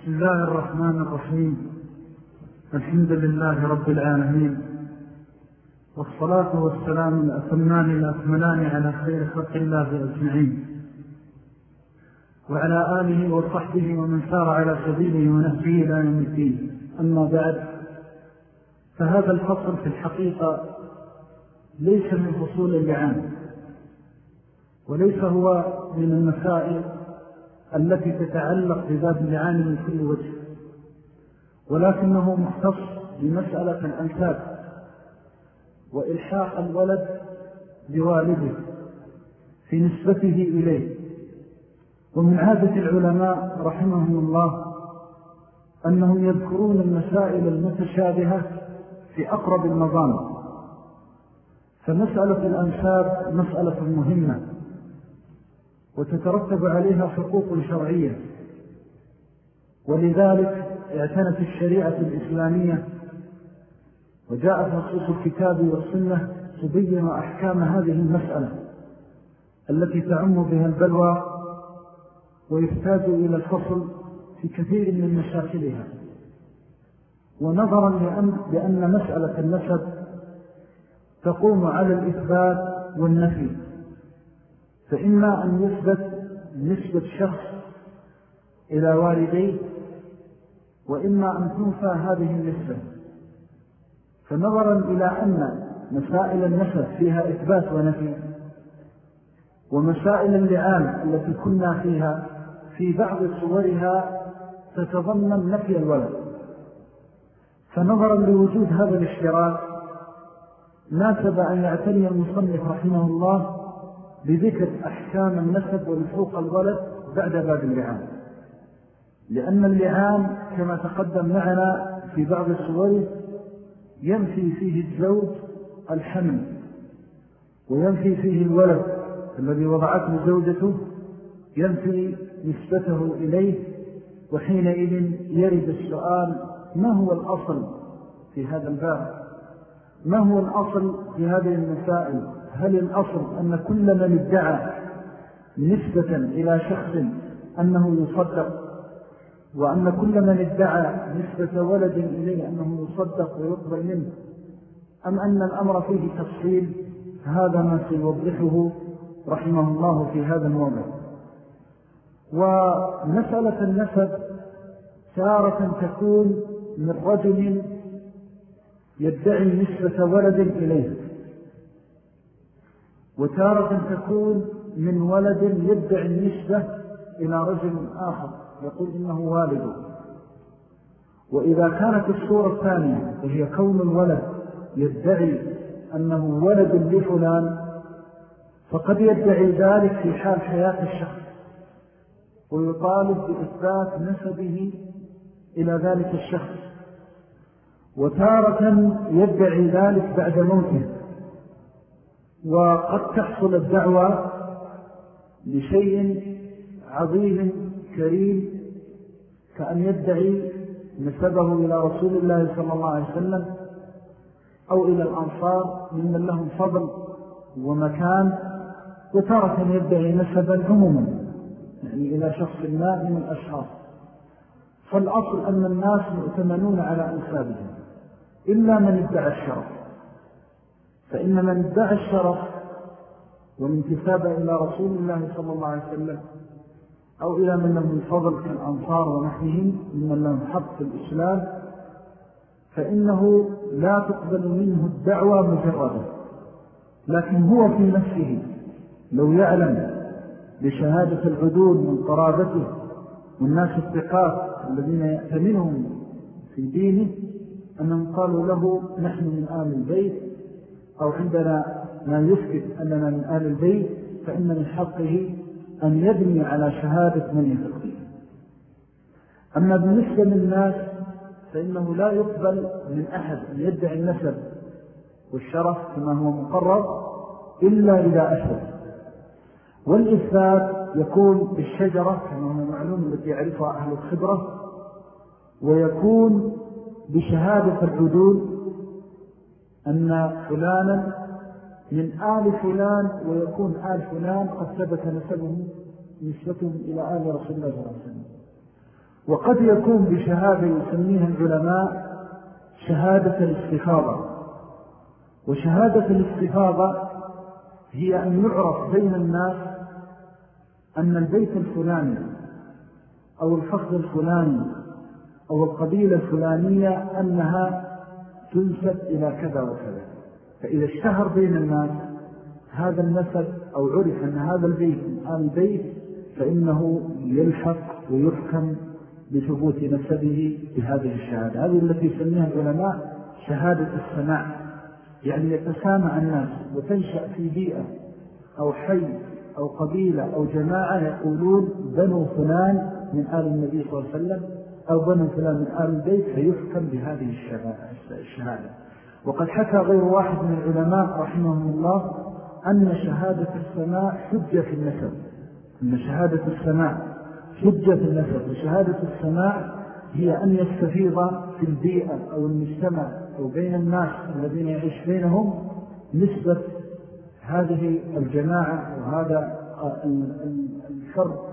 بسم الله الرحمن الرحيم. الحمد لله رب العالمين. والصلاة والسلام الأثمان الأكملان على خير خلق الله أجمعين. وعلى آله وصحبه ومن سار على سبيله ونهجه يوم الدين. أما بعد فهذا الفصل في الحقيقة ليس من فصول اللعان وليس هو من المسائل التي تتعلق بباب اللعان من كل وجه ولكنه مختص بمسألة الأنساب وإلحاق الولد بوالده في نسبته إليه. ومن عادة العلماء رحمهم الله أنهم يذكرون المسائل المتشابهة في أقرب المظام فمسألة الأنساب مسألة مهمة. وتترتب عليها حقوق شرعية. ولذلك اعتنت الشريعة الإسلامية وجاءت نصوص الكتاب والسنة تبين أحكام هذه المسألة التي تعم بها البلوى ويحتاج إلى الفصل في كثير من مشاكلها. ونظرا لأن, لأن مسألة النسب تقوم على الإثبات والنفي. فإما أن يثبت نسبة شخص إلى والديه وإما أن تنفى هذه النسبة. فنظرا إلى أن مسائل النسب فيها إثبات ونفي ومسائل اللعان التي كنا فيها في بعض صورها تتضمن نفي الولد. فنظرا لوجود هذا الاشتراك ناسب أن يعتني المصنف رحمه الله بذكر أحكام النسب ولحوق الولد بعد باب اللعان. لأن اللعان كما تقدم معنا في بعض الصور ينفي فيه الزوج الحمل وينفي فيه الولد الذي وضعته زوجته ينفي نسبته إليه وحينئذ يرد السؤال ما هو الأصل في هذا الباب؟ ما هو الأصل في هذه المسائل؟ هل الأصل أن كل من ادعى نسبة إلى شخص أنه يصدق وأن كل من ادعى نسبة ولد إليه أنه يصدق ويقبل منه أم أن الأمر فيه تفصيل؟ هذا ما سيوضحه رحمه الله في هذا الموضع ومسألة النسب تارة تكون من رجل يدعي نسبة ولد إليه. وتارة تكون من ولد يدعي النسبة إلى رجل آخر يقول إنه والده وإذا كانت الصورة الثانية وهي كون الولد يدعي أنه ولد لفلان فقد يدعي ذلك في حال حياة الشخص ويطالب بإثبات نسبه إلى ذلك الشخص. وتارة يدعي ذلك بعد موته. وقد تحصل الدعوة لشيء عظيم كريم كأن يدعي نسبه إلى رسول الله صلى الله عليه وسلم أو إلى الأنصار ممن لهم فضل ومكان وتارة يدعي نسبا عموما يعني إلى شخص ما من الأشخاص. فالأصل أن الناس مؤتمنون على أنسابهم إلا من ادعى الشرف فإن من ادعى الشرف والانتساب إلى رسول الله صلى الله عليه وسلم أو إلى من لهم الفضل كالأنصار ونحنهم ممن لهم حق في الإسلام فإنه لا تقبل منه الدعوة مجرده لكن هو في نفسه لو يعلم بشهادة العدول من قرابته والناس الثقات الذين يأتمنهم في دينه أنهم قالوا له نحن من آل البيت أو عندنا ما يثبت أننا من آل البيت فإن من حقه أن يبني على شهادة من يثق أما بالنسبة للناس فإنه لا يقبل من أحد أن يدعي النسب والشرف كما هو مقرر إلا إذا أثبت والإثبات يكون بالشجرة كما هو معلوم التي يعرفها أهل الخبرة ويكون بشهادة العدول أن فلانا من آل فلان ويكون آل فلان قد ثبت نسبه نسبتهم إلى آل رسول الله صلى الله عليه وسلم. وقد يكون بشهادة يسميها العلماء شهادة الاستفاضة. وشهادة الاستفاضة هي أن يعرف بين الناس أن البيت الفلاني أو الفخذ الفلاني أو القبيلة الفلانية أنها تنسب إلى كذا وكذا. فإذا اشتهر بين الناس هذا النسب أو عرف أن هذا البيت آل البيت فإنه يلحق ويحكم بثبوت نسبه بهذه الشهادة. هذه التي يسميها العلماء شهادة السماع. يعني يتسامع الناس وتنشأ في بيئة أو حي أو قبيلة أو جماعة يقولون بنو فلان من آل النبي صلى الله عليه وسلم أو بنو فلان من آل البيت فيحكم بهذه الشهادة. وقد حكى غير واحد من العلماء رحمهم الله أن شهادة السماع حجة في النسب. أن شهادة السماع حجة في النسب. وشهادة السماع هي أن يستفيض في البيئة أو المجتمع أو بين الناس الذين يعيش بينهم نسبة هذه الجماعة وهذا الفرد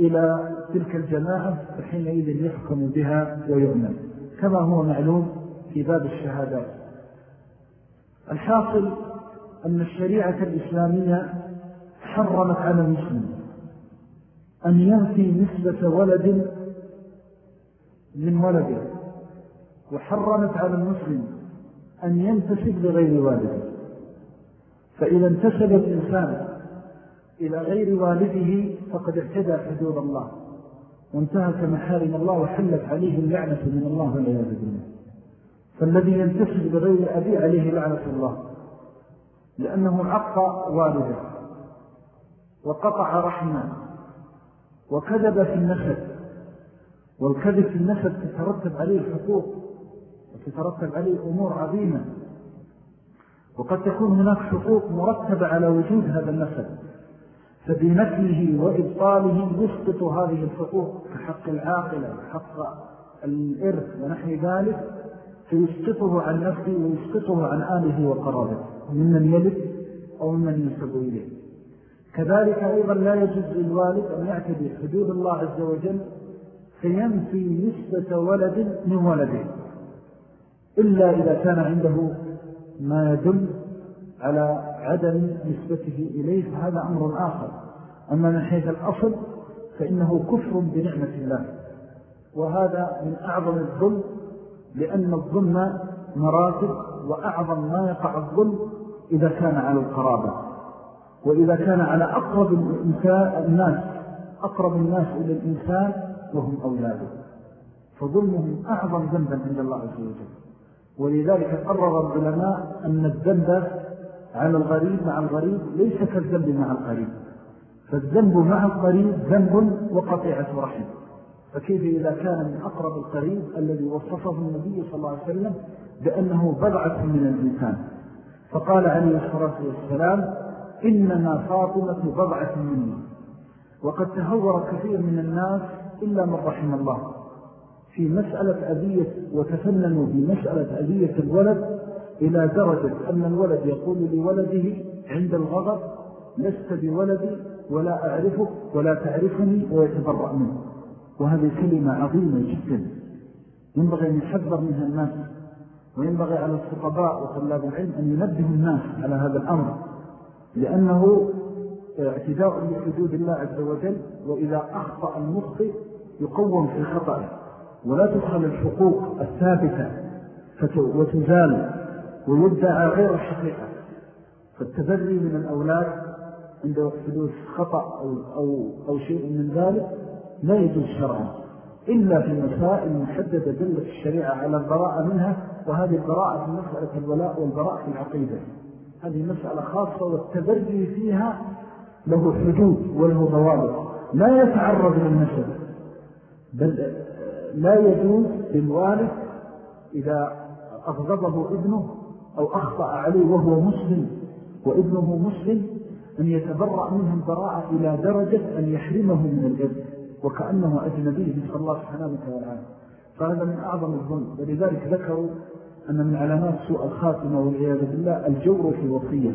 إلى تلك الجماعة فحينئذ يحكم بها ويؤمن. كما هو معلوم في باب الشهادات. الحاصل أن الشريعة الإسلامية حرمت على المسلم أن ينفي نسبة ولد من ولده وحرمت على المسلم أن ينتسب لغير والده. فإذا انتسب الإنسان إلى غير والده فقد اعتدى حدود الله. وانتهك محارم الله وحلت عليه اللعنة من الله والعياذ بالله. فالذي ينتسب لغير أبي عليه لعنة الله. لأنه عق والده. وقطع رحمه. وكذب في النسب. والكذب في النسب تترتب عليه الحقوق وتترتب عليه أمور عظيمة. وقد تكون هناك حقوق مرتبة على وجود هذا النسب. فبنفيه وإبطاله يسقط هذه الحقوق كحق العاقلة وحق الإرث ونحن ذلك فيسقطه عن نفسه ويسقطه عن آله وقرابه ممن يلد أو ممن ينسب إليه. كذلك أيضا لا يجوز للوالد أن يعتدي حدود الله عز وجل فينفي نسبة ولد من ولده إلا إذا كان عنده ما يدل على عدم نسبته إليه فهذا أمر آخر. أما من حيث الأصل فإنه كفر بنعمة الله. وهذا من أعظم الظلم لأن الظلم مراتب وأعظم ما يقع الظلم إذا كان على القرابة. وإذا كان على أقرب الناس أقرب الناس إلى الإنسان وهم أولاده. فظلمهم أعظم ذنبا عند الله عز وجل. ولذلك قرر العلماء أن الذنب على الغريب مع الغريب ليس كالذنب مع القريب. فالذنب مع القريب ذنب وقطيعة رحم. فكيف إذا كان من أقرب القريب الذي وصفه النبي صلى الله عليه وسلم بأنه بضعة من الإنسان. فقال عليه الصلاة والسلام إنما فاطمة بضعة مني. وقد تهور كثير من الناس إلا من رحم الله. في مسألة أذية وتفننوا في مسألة أذية الولد إلى درجة أن الولد يقول لولده عند الغضب لست بولدي ولا أعرفك ولا تعرفني ويتبرأ منه وهذه كلمة عظيمة جدا. ينبغي أن يحذر منها الناس وينبغي على الخطباء وطلاب العلم أن ينبه الناس على هذا الأمر لأنه اعتداء لحدود الله عز وجل وإذا أخطأ المخطئ يقوم في خطأه. ولا تدخل الحقوق الثابتة وتزال ويدعى غير الحقيقة فالتبري من الأولاد عند حدوث خطأ أو, أو, أو شيء من ذلك لا يجوز شرعا إلا في المسائل محددة دلت الشريعة على البراءة منها وهذه البراءة في مسألة الولاء والبراء في العقيدة. هذه مسألة خاصة والتبري فيها له حدود وله ضوابط. لا يتعرض للنسب بل لا يجوز للوالد إذا أغضبه ابنه أو أخطأ عليه وهو مسلم وابنه مسلم أن يتبرأ منه البراءة إلى درجة أن يحرمه من الإرث وكأنه أجنبي نسأل الله سبحانه وتعالى. فهذا من أعظم الظلم. ولذلك ذكروا أن من علامات سوء الخاتمة والعياذ بالله الجور في الوصية.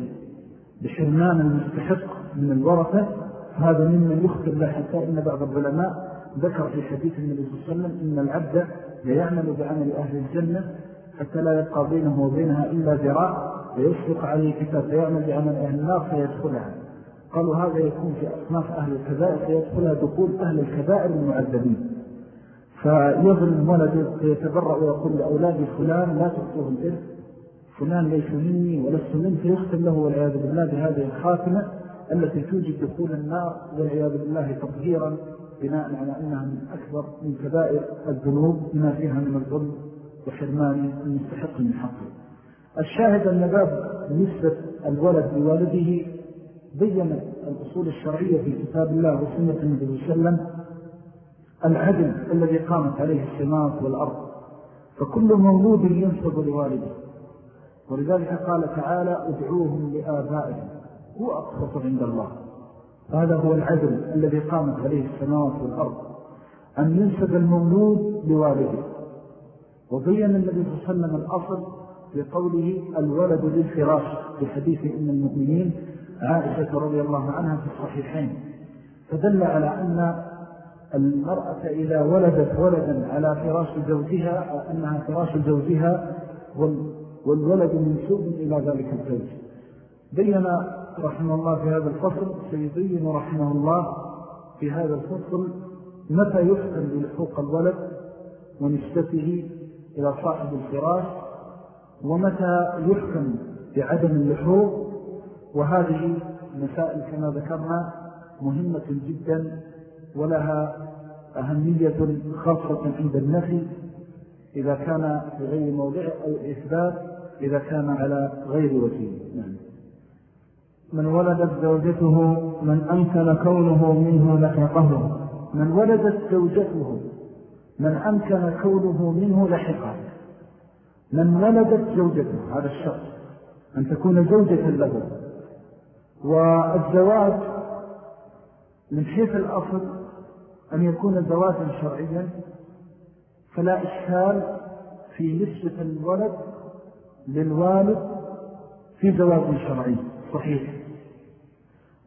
بحرمان المستحق من الورثة هذا ممن يخبر له حتى إن بعض العلماء ذكر في حديث النبي صلى الله عليه وسلم إن العبد ليعمل بعمل أهل الجنة حتى لا يبقى بينه وبينها إلا ذراع ويسبق عليه كتاب فيعمل بعمل أهل النار فيدخلها. قالوا هذا يكون في أصناف أهل الكبائر فيدخلها دخول أهل الكبائر المعذبين. فيظلم ولده فيتبرأ ويقول لأولاد فلان لا تخطوه الإرث فلان ليس مني ولست منه فيختم له والعياذ بالله بهذه الخاتمة التي توجد دخول النار والعياذ بالله تطهيرا بناء على أنها من أكبر من كبائر الذنوب بما فيها من الظلم. وحرمان المستحق من حقه. الشاهد أن باب نسبة الولد لوالده بين الأصول الشرعية في كتاب الله وسنة النبي وسلم العدل الذي قامت عليه السماوات والأرض فكل مولود ينسب لوالده. ولذلك قال تعالى ادعوهم لآبائهم هو أقصط عند الله. هذا هو العدل الذي قامت عليه السماوات والأرض أن ينسب المولود لوالده. وبين النبي صلى الله عليه وسلم الأصل في قوله الولد للفراش في حديث إن المؤمنين عائشة رضي الله عنها في الصحيحين. فدل على أن المرأة إذا ولدت ولدا على فراش زوجها أنها فراش زوجها والولد منسوب إلى ذلك الزوج. بين رحمه الله في هذا الفصل سيبين رحمه الله في هذا الفصل متى يحكم بلحوق الولد ونسبته إلى صاحب الفراش ومتى يحكم بعدم اللحوق وهذه مسائل كما ذكرنا مهمة جدا ولها أهمية خاصة عند النفي. إذا كان في غير موضع أو إثبات إذا كان على غير وجهه نعم. من ولدت زوجته من أمكن كونه منه لحقه. من ولدت زوجته من أمكن كونه منه لحقه من ولدت زوجته هذا الشخص أن تكون زوجة له. والزواج من حيث الأصل أن يكون زواجا شرعيا فلا إشكال في نسبة الولد للوالد في زواج شرعي صحيح.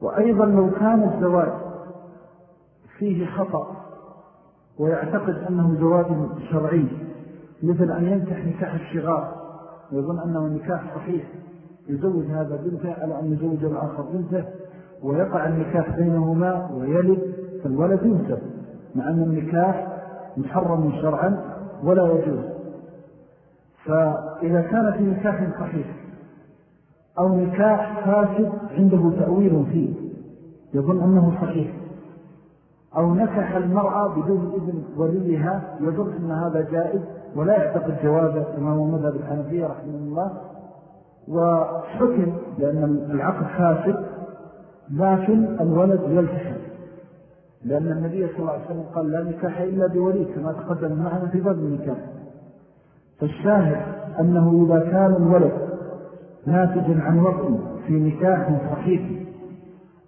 وأيضا لو كان الزواج فيه خطأ ويعتقد أنه زواج شرعي مثل أن ينكح نكاح الشغار ويظن أنه نكاح صحيح يزوج هذا بنته على أن يزوج الآخر بنته ويقع النكاح بينهما ويلد فالولد ينسب مع أن النكاح محرم شرعا ولا يجوز. فإذا كان في نكاح صحيح أو نكاح فاسد عنده تأويل فيه يظن أنه صحيح. أو نكح المرأة بدون إذن وليها يظن أن هذا جائز ولا يعتقد جوازه كما هو مذهب الحنفية رحمه الله. وحكم لأن العقد فاسد لكن الولد يلتحق. لأن النبي صلى الله عليه وسلم قال لا نكاح إلا بولي كما تقدم معنا في باب النكاح. فالشاهد أنه إذا كان الولد ناتجا عن وقت في نكاح صحيح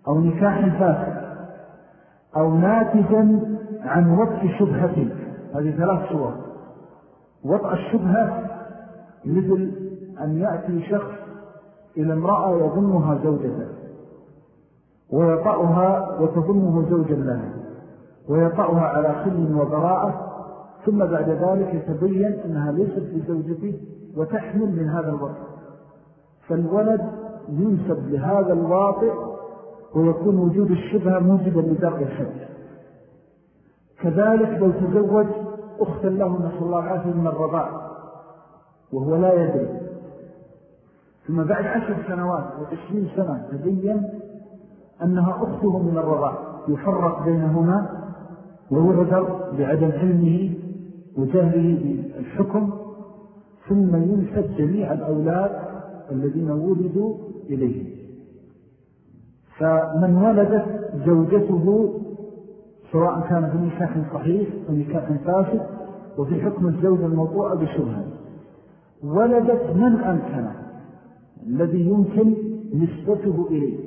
أو نكاح فاسد أو ناتجا عن وقت شبهة. هذه ثلاث صور. وضع الشبهة مثل أن يأتي شخص إلى امرأة يظنها زوجته ويطأها وتظنه زوجا لها ويطأها على خل وبراءة ثم بعد ذلك يتبين أنها ليست بزوجته وتحمل من هذا الوقت فالولد ينسب لهذا الواطئ ويكون وجود الشبهة موجبا لدرء الحج كذلك لو تزوج أختا له نسأل الله عافية من الرضاع وهو لا يدري. ثم بعد عشر سنوات وعشرين سنة تبين أنها أخته من الرضاع. يفرق بينهما ويعذر بعدم علمه وجهله بالحكم ثم ينسب جميع الأولاد الذين ولدوا إليه. فمن ولدت زوجته سواء كان في نكاح صحيح أو نكاح فاسد وفي حكم الزوجة الموضوع بشبهة ولدت من أمكن الذي يمكن نسبته إليه.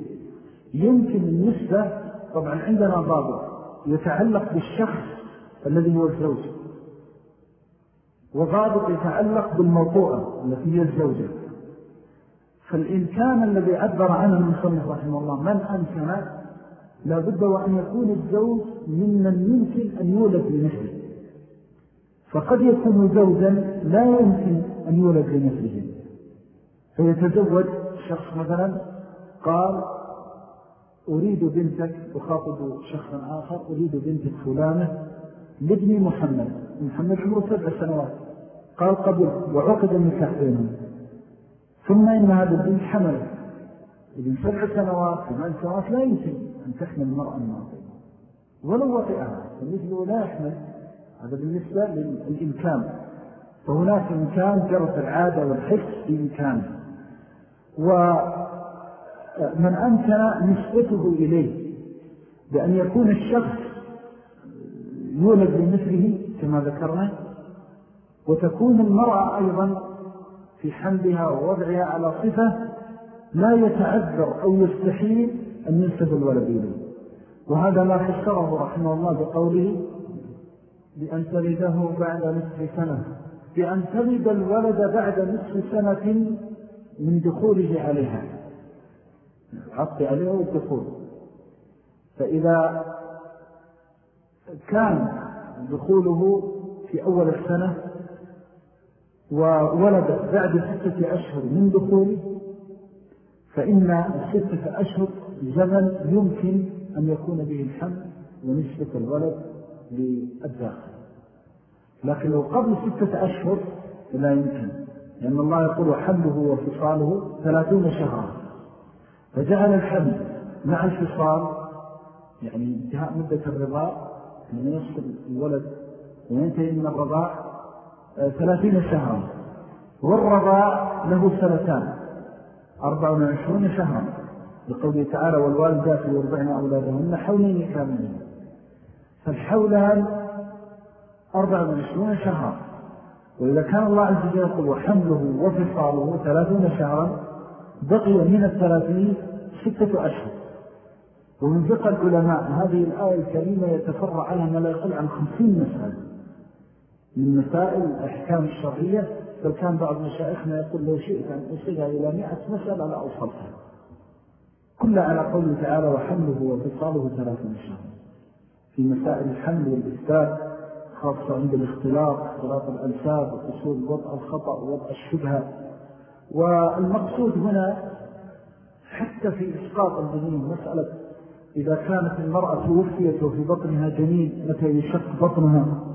يمكن النسبة طبعا عندنا ضابط يتعلق بالشخص الذي هو الزوج وضابط يتعلق بالموضوع التي هي الزوجة. فالإمكان الذي عبر عنه المصنف رحمه الله من أمكن لا بد وأن يكون الزوج ممن يمكن أن يولد لنفسه فقد يكون زوجا لا يمكن أن يولد لنفسه فيتزوج شخص مثلا قال أريد بنتك أخاطب شخصا آخر أريد بنتك فلانة لابني محمد. محمد عمره سبع سنوات. قال قبل وعقد النكاح بينهم. ثم إن هذا البنت حمل. ابن سبع سنوات ثمان سنوات لا يمكن أن تحمل المرأة الناطقة ولو وطئها فمثله لا يحمل. هذا بالنسبة للإمكان. فهناك إمكان جرت العادة والحس بإمكانه ومن أمكن نسبته إليه بأن يكون الشخص يولد لمثله كما ذكرنا وتكون المرأة أيضا في حملها ووضعها على صفة لا يتعذر أو يستحيل أن ينسب الولد إليه وهذا ما فسره رحمه الله بقوله بأن تلده بعد نصف سنة بأن تلد الولد بعد نصف سنة من دخوله عليها. العطف عليه والدخول فإذا كان دخوله في أول السنة وولدت بعد ستة أشهر من دخوله فإن الستة أشهر زمن يمكن أن يكون به الحمل ونسبة الولد للداخل. لكن لو قبل ستة أشهر لا يمكن لأن الله يقول حمله وفصاله ثلاثون شهرا. فجعل الحمل مع الفصال يعني انتهاء مدة الرضاء من يصل الولد وينتهي من الرضاء ثلاثين شهرا. والرضاء له سنتان. أربع وعشرون شهرا. لقوله تعالى والوالدات يرضعن أولادهن حولين كاملين فالحولان أربع وعشرون شهرا. وإذا كان الله عز وجل يقول وحمله وفصاله ثلاثون شهرا بقي من الثلاثين ستة أشهر ومن ذكر العلماء هذه الآية الكريمة يتفرع عنها ما لا يقل عن خمسين مسألة. من مسائل الأحكام الشرعية. بل كان بعض مشايخنا يقول لو شئت أن أصلها إلى مئة مسألة لا أوصلها. كلها على قوله تعالى وحمله وفصاله ثلاثون شهرا في مسائل الحمل والإثبات خاصة عند الاختلاط اختلاط الأنساب وحصول وضع الخطأ ووضع الشبهة. والمقصود هنا حتى في إسقاط الجنين مسألة إذا كانت المرأة توفيت وفي بطنها جنين متى يشق بطنها؟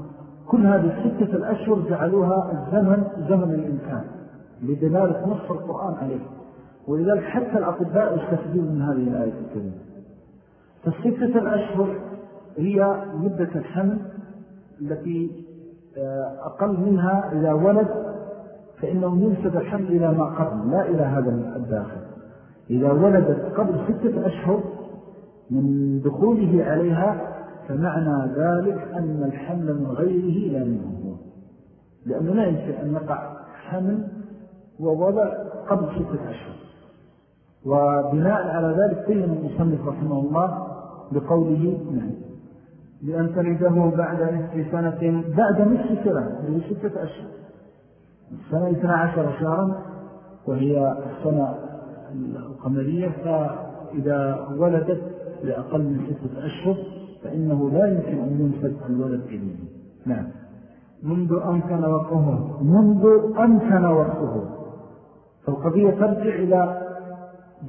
كل هذه الستة الأشهر جعلوها الزمن زمن الإمكان لدلالة نص القرآن عليه. ولذلك حتى الأطباء يستفدون من هذه الآية الكريمة. فالستة الأشهر هي مدة الحمل التي آه، أقل منها إذا ولد فإنه ينسب الحمل إلى ما قبل. لا إلى هذا الداخل. إذا ولدت قبل ستة أشهر من دخوله عليها فمعنى ذلك أن الحمل من غيره لا منه هو لأنه لا يمكن أن يقع حمل ووضع قبل ستة أشهر. وبناء على ذلك بين المصنف رحمه الله بقوله نعم. لأن تلده بعد نصف سنة بعد نصف سنة اللي ستة أشهر. السنة 12 شهرا وهي السنة القمرية فإذا ولدت لأقل من ستة أشهر فإنه لا يمكن أن ينسد الولد إليه. نعم. منذ أمكن وقفه منذ أمكن وقفه فالقضية ترجع إلى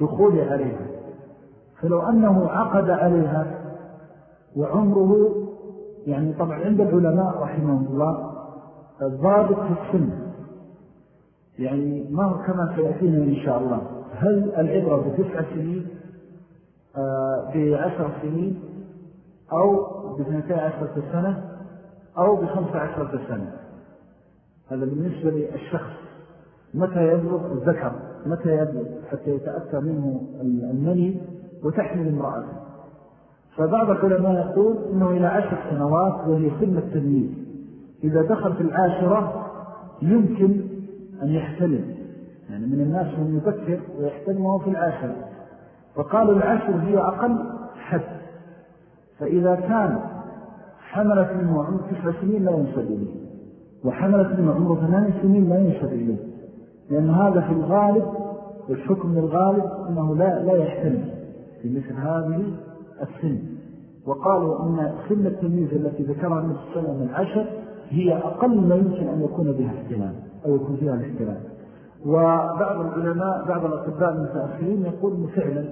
دخول عليها. فلو أنه عقد عليها وعمره يعني طبعا عند العلماء رحمه الله الضابط في السن. يعني ما هو كما سيأتينا إن شاء الله. هل العبرة بتسع سنين؟ آه، بعشر سنين؟ أو باثنتي عشرة سنة أو بخمسة عشرة سنة هذا بالنسبة للشخص. متى يبلغ الذكر؟ متى يبلغ حتى يتأتى منه المني وتحمل امرأته. فبعض العلماء يقول أنه إلى عشر سنوات وهي سن التمييز. إذا دخل في العاشرة يمكن أن يحتلم. يعني من الناس من يبكر ويحتلمه في العاشرة. فقالوا العشر هي أقل حد. فإذا كان حملت منه عمر تسع سنين لا ينسب إليه وحملت منه عمر ثمان سنين لا ينسب إليه. لأن هذا في الغالب والحكم الغالب أنه لا, لا يحتمل في مثل هذه السن. وقالوا أن سن التمييز التي ذكرها النبي صلى الله عليه وسلم العشر هي أقل ما يمكن أن يكون بها احتلال أو يكون فيها الاحتلال وبعض العلماء بعض الأطباء المتأخرين يقول فعلا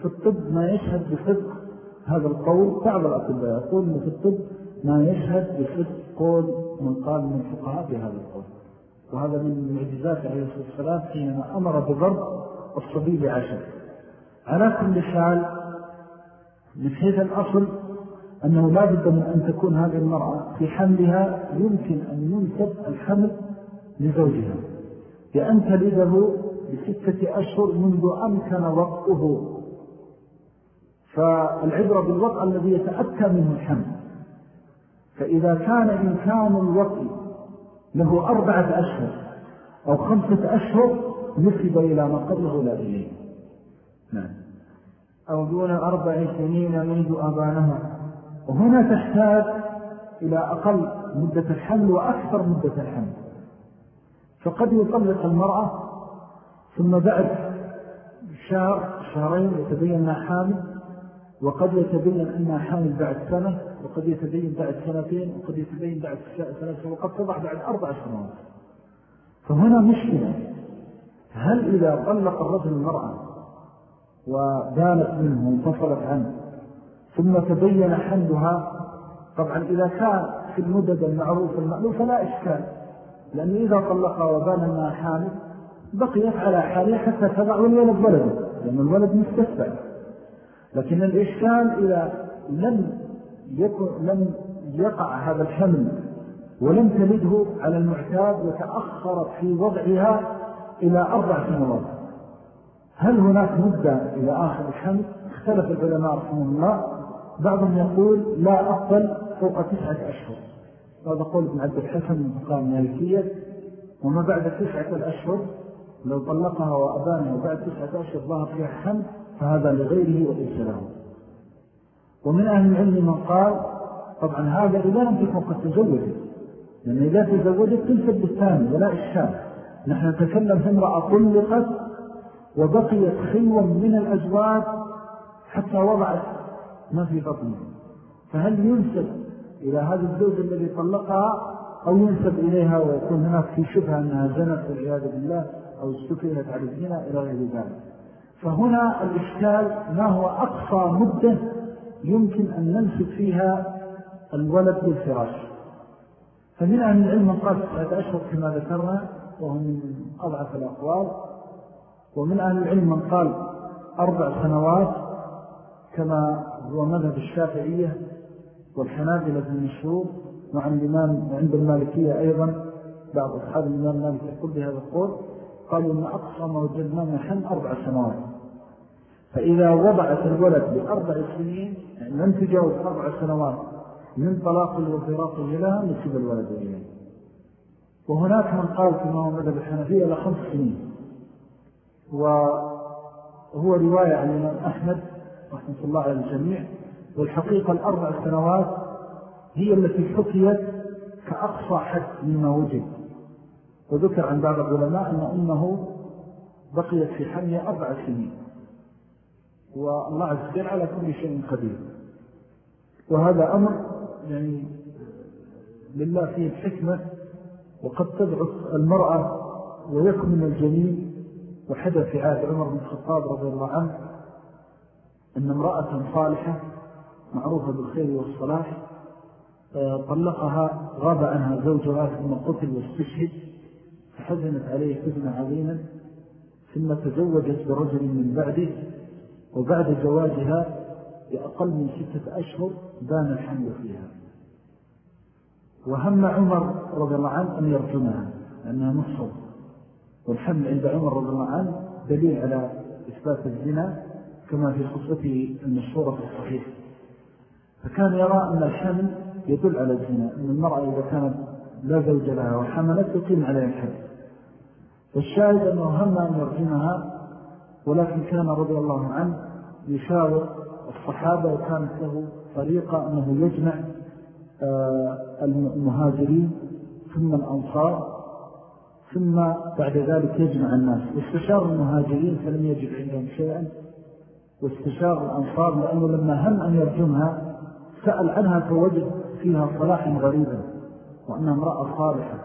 في الطب ما يشهد بصدق هذا القول بعض الأطباء يقول في الطب ما يشهد بصدق قول من قال من الفقهاء بهذا القول. وهذا من معجزات عليه الصلاة والسلام حينما أمر بضرب الصبي بعشر. على كل حال من حيث الأصل أنه لا بد من أن تكون هذه المرأة في حملها يمكن أن ينسب الحمل لزوجها. بأن تلده بستة أشهر منذ أمكن وقته. فالعبرة بالوقع الذي يتأتى منه الحمل فإذا كان إمكان الوقت له أربعة أشهر أو خمسة أشهر نسب إلى ما قبله لا إليه. نعم. أو دون أربع سنين منذ أبانها. وهنا تحتاج إلى أقل مدة الحمل وأكثر مدة الحمل. فقد يطلق المرأة ثم بعد شهر شهرين يتبين حامل. وقد يتبين أنها حامل بعد سنة وقد يتبين بعد سنتين وقد يتبين بعد ثلاثة وقد تضع بعد أربع سنوات. فهنا مشكلة. هل إذا طلق الرجل المرأة ودانت منه وانفصلت عنه ثم تبين حملها طبعا إذا كان في المدد المعروف المألوف فلا إشكال. لأنه إذا طلقها وبان أنها حامل بقيت على حالها حتى تضع الولد ولده لأن الولد مستثبت لكن الإشكال إذا لم, لم يقع هذا الحمل ولم تلده على المعتاد وتأخرت في وضعها إلى أربع سنوات. هل هناك مدة إلى آخر الحمل؟ اختلف العلماء رحمه الله. بعضهم يقول لا أفضل فوق تسعة أشهر. هذا قول ابن عبد الحسن من فقام المالكية وما بعد تسعة الأشهر لو طلقها وأبانها وبعد تسعة أشهر ظهر فيها حمل فهذا لغيره وليس له ومن أهل العلم من قال طبعا هذا إذا لم تكن قد تزوجت لأن إذا تزوجت تنسب بالثاني ولا إشكال. نحن نتكلم في امرأة طلقت وبقيت خلوا من الأزواج حتى وضعت ما في بطنه فهل ينسب إلى هذا الزوج الذي طلقها أو ينسب إليها ويكون هناك في شبهة أنها زنت والعياذ بالله أو استكرهت على الزنا إلى غير ذلك؟ فهنا الإشكال ما هو أقصى مدة يمكن أن ننسب فيها الولد للفراش فمن أهل العلم قال تسعة أشهر كما ذكرنا وهو من أضعف الأقوال. ومن أهل العلم من قال أربع سنوات كما هو مذهب الشافعية والحنابلة المشهور مع الإمام عند المالكية أيضا بعض أصحاب الإمام المالك يقول بهذا القول. قالوا إن أقصى ما وجدنا من حن أربع سنوات. فإذا وضعت الولد بأربع سنين يعني لم تجاوز أربع سنوات من طلاق وفراق لها نسب الولد إليه وهناك من قال كما هو مذهب الحنفية لخمس سنين. وهو رواية عن الإمام أحمد رحمة الله على الجميع والحقيقة الأربع سنوات هي التي حكيت كأقصى حد مما وجد. وذكر عن بعض العلماء أن أمه بقيت في حمية أربع سنين. والله عز وجل على كل شيء قدير. وهذا أمر يعني لله فيه الحكمة وقد تضعف المرأة ويكمن الجنين وحدث في عهد عمر بن الخطاب رضي الله عنه أن امرأة صالحة معروفة بالخير والصلاح آه، طلقها غاب عنها زوجها ثم قتل واستشهد فحزنت عليه حزنا عظيما ثم تزوجت برجل من بعده. وبعد زواجها بأقل من ستة أشهر بان الحمل فيها. وهم عمر رضي الله عنه أن يرجمها لأنها نصر والحمل عند عمر رضي الله عنه دليل على إثبات الزنا كما في قصته المشهورة في الصحيح. فكان يرى أن الحمل يدل على الزنا أن المرأة إذا كانت لا زوج لها وحملت يقيم عليها الحمل. فالشاهد أنه هم أن يرجمها ولكن كان رضي الله عنه يشاور الصحابة وكانت له طريقة أنه يجمع آه، المهاجرين ثم الأنصار ثم بعد ذلك يجمع الناس. واستشار المهاجرين فلم يجد عندهم شيئا واستشار الأنصار لأنه لما هم أن يرجمها سأل عنها فوجد فيها صلاحا غريبا وأنها امرأة صالحة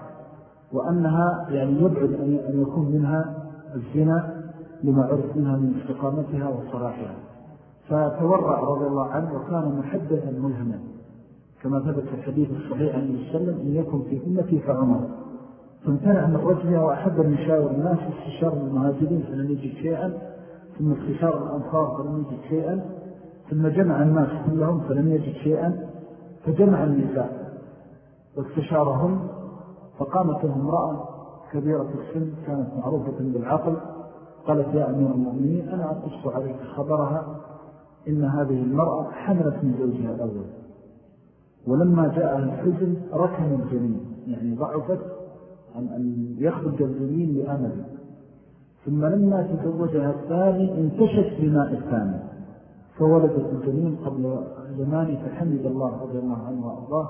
وأنها يعني يبعد أن يكون منها الزنا. لما عرف منها من استقامتها وصلاحها. فتورع رضي الله عنه وكان محدثا ملهما. كما ثبت الحديث الصحيح عن السلم إن يكن في أمتي فعمر. فامتنع من رجلها وأحب أن يشاور الناس استشار المهاجرين فلم يجد شيئا. ثم استشار الأنصار فلم يجد شيئا. ثم جمع الناس كلهم فلم يجد شيئا. فجمع النساء واستشارهم فقامت لهم امرأة كبيرة السن كانت معروفة بالعقل قالت يا أمير المؤمنين أنا أقص عليك خبرها إن هذه المرأة حملت من زوجها الأول. ولما جاء الحزن ركن الجنين يعني ضعفت عن أن يخرج الجنين لأمل ثم لما تزوجها الثاني انتشت بماء الثاني. فولدت الجنين قبل زمان فحمد الله رضي الله عنه وأرضاه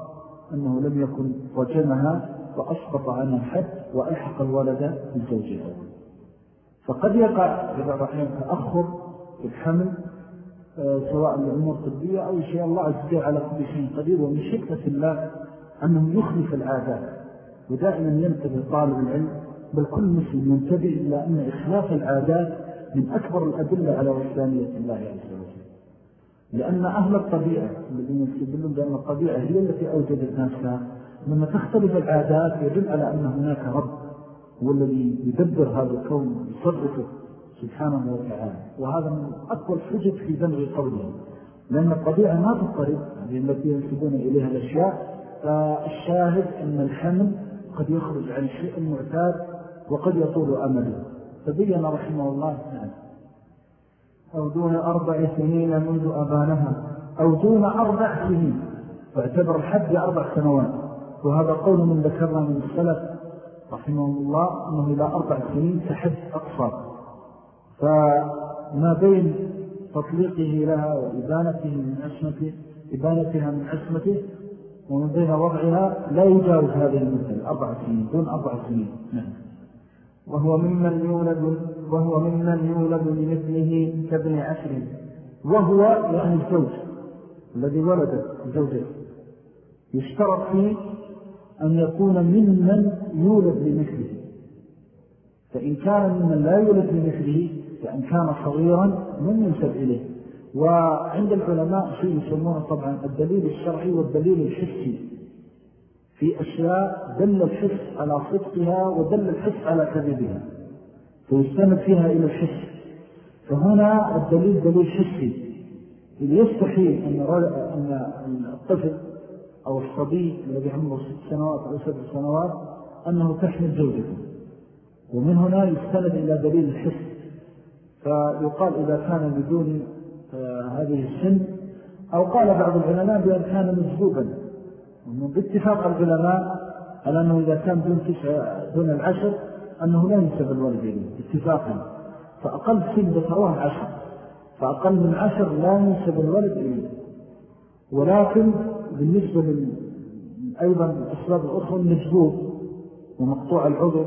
أنه لم يكن رجمها وأسقط عنها الحد وألحق الولد بالزوج الأول فقد يقع بعض الأحيان تأخر في الحمل آه، سواء لأمور طبية أو شيء الله عز وجل على كل شيء قدير. ومن حكمة الله أنه يخلف العادات ودائما ينتبه طالب العلم بل كل مسلم ينتبه إلا أن إخلاف العادات من أكبر الأدلة على وحدانية الله عز وجل. لأن أهل الطبيعة الذين يستدلون بأن الطبيعة هي التي أوجدت نفسها لما تختلف العادات يدل على أن هناك رب هو الذي يدبر هذا الكون يصرفه سبحانه وتعالى. وهذا من أقوى الحجج في دمغ قوله لأن الطبيعة ما تضطرب هذه التي ينسبون إليها الأشياء فالشاهد أن الحمل قد يخرج عن شيء معتاد وقد يطول أمله فبين رحمه الله نعم. أو دون أربع سنين منذ أبانها أو دون أربع سنين. فاعتبر الحد بأربع سنوات. وهذا قول من ذكرنا من السلف رحمه الله أنه إلى أربع سنين كحد أقصى فما بين تطليقه لها وإبانته من عصمته إبانتها من عصمته ومن بين وضعها لا يجاوز هذه المثل أربع سنين دون أربع سنين. نعم. وهو ممن يولد وهو ممن يولد لمثله كابن عشر. وهو يعني الزوج الذي ولد زوجه يشترط فيه أن يكون ممن يولد لمثله. فإن كان ممن لا يولد لمثله فإن كان صغيرا من ينسب إليه. وعند العلماء شيء يسمونه طبعا الدليل الشرعي والدليل الحسي. في أشياء دل الحس على صدقها ودل الحس على كذبها فيستند فيها إلى الحس. فهنا الدليل دليل حسي. إذ يستحيل أن الطفل أو الصبي الذي عمره ست سنوات أو سبع سنوات أنه تحمل جودته ومن هنا يستند إلى دليل الحس. فيقال إذا كان بدون آه، هذه السن أو قال بعض العلماء بأن كان مجذوبا. باتفاق العلماء على أنه إذا كان دون, دون العشر أنه لا ينسب الولد إليه اتفاقا. فأقل سن ذكروها العشر فأقل من عشر لا ينسب الولد إليه ولكن بالنسبة أيضا الأسباب الأخرى المجذوب ومقطوع العضو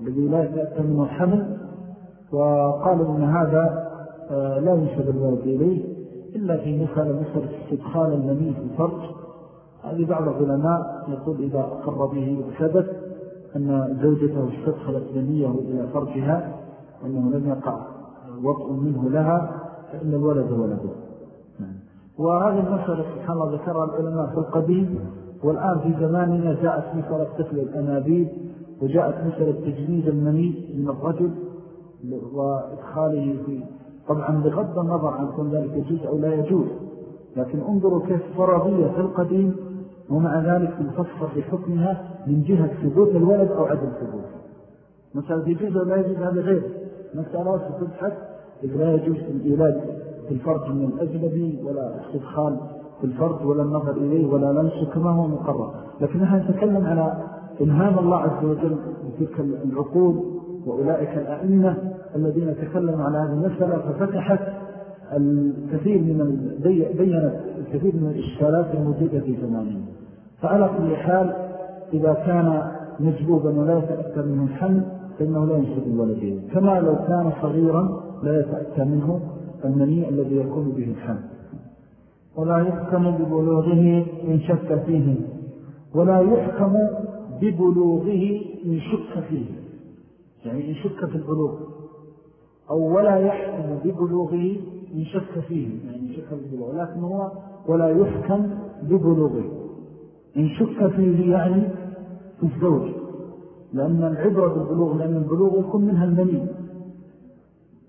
الذي لا يتأتى منه الحمل وقالوا أن هذا آه، لا ينسب الولد إليه إلا في مثل مثل استدخال المني في الفرج هذه بعض العلماء يقول إذا أقر به وثبت أن زوجته استدخلت منيه إلى فرجها وأنه لم يقع وطء منه لها فإن الولد ولده. وهذه المسألة سبحان الله ذكرها العلماء في القديم والآن في زماننا جاءت مسألة طفل الأنابيب وجاءت مسألة تجنيد المني من الرجل وإدخاله في طبعا بغض النظر عن كون ذلك يجوز أو لا يجوز لكن انظروا كيف فرضية في القديم ومع ذلك تفصل بحكمها من جهة ثبوت الولد أو عدم ثبوت مسألة يجوز أو لا يجوز هذا غير. مسألة ستبحث إذ لا يجوز الإيلاد. في الفرج من الأجنبي ولا استدخال في الفرج ولا النظر إليه ولا لمس كما هو مقرر. لكن نحن نتكلم على إنهام الله عز وجل بتلك العقول وأولئك الأئمة الذين تكلموا على هذه المسألة ففتحت الكثير من بينت الكثير من الإشكالات الموجودة في زمانهم فعلى كل حال إذا كان مجبوبا ولا يتأتى منه الحمل فإنه لا ينسب الولدين كما لو كان صغيرا لا يتأتى منه المني الذي يكون به الحمل ولا يحكم ببلوغه إن شك فيه. ولا يحكم ببلوغه إن شك فيه. يعني إن شك في البلوغ. أو ولا يحكم ببلوغه إن شك فيه. يعني شك في البلوغ. لكن هو ولا يحكم ببلوغه. إن شك فيه يعني في الزوج. لأن العبرة بالبلوغ لأن البلوغ يكون منها المني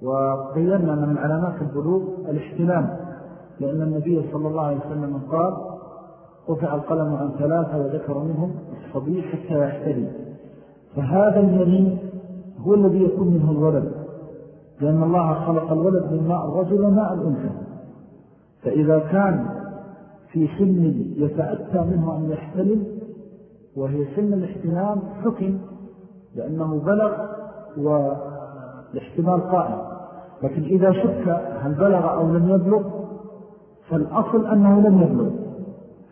أن من علامات البلوغ الاحتلام لأن النبي صلى الله عليه وسلم قال رفع القلم عن ثلاثة وذكر منهم الصبي حتى يحتلم فهذا المني هو الذي يكون منه الولد لأن الله خلق الولد من ماء الرجل وماء الأنثى. فإذا كان في سن يتأتى منه أن يحتلم وهي سن الاحتلام حكم لأنه بلغ والاحتمال قائم. لكن إذا شك هل بلغ أو لم يبلغ فالأصل أنه لم يبلغ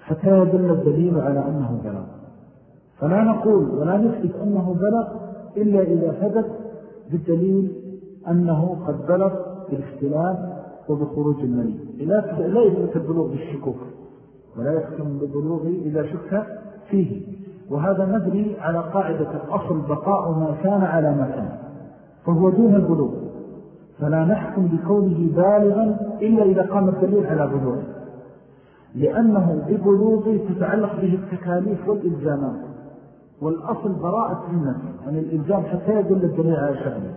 حتى يدل الدليل على أنه بلغ. فلا نقول ولا نثبت أنه بلغ إلا إذا ثبت بالدليل أنه قد بلغ بالاختلال وبخروج المني لا يثبت البلوغ بالشكوك ولا يحكم ببلوغه إذا شك فيه. وهذا مدري على قاعدة الأصل بقاء ما كان على ما كان فهو دون البلوغ. فلا نحكم بكونه بالغا إلا إذا قام الدليل على بلوغه. لأنه ببلوغه تتعلق به التكاليف والإلزامات والأصل براءة ذمة عن الإلزام حتى يدل الدليل على شأنه.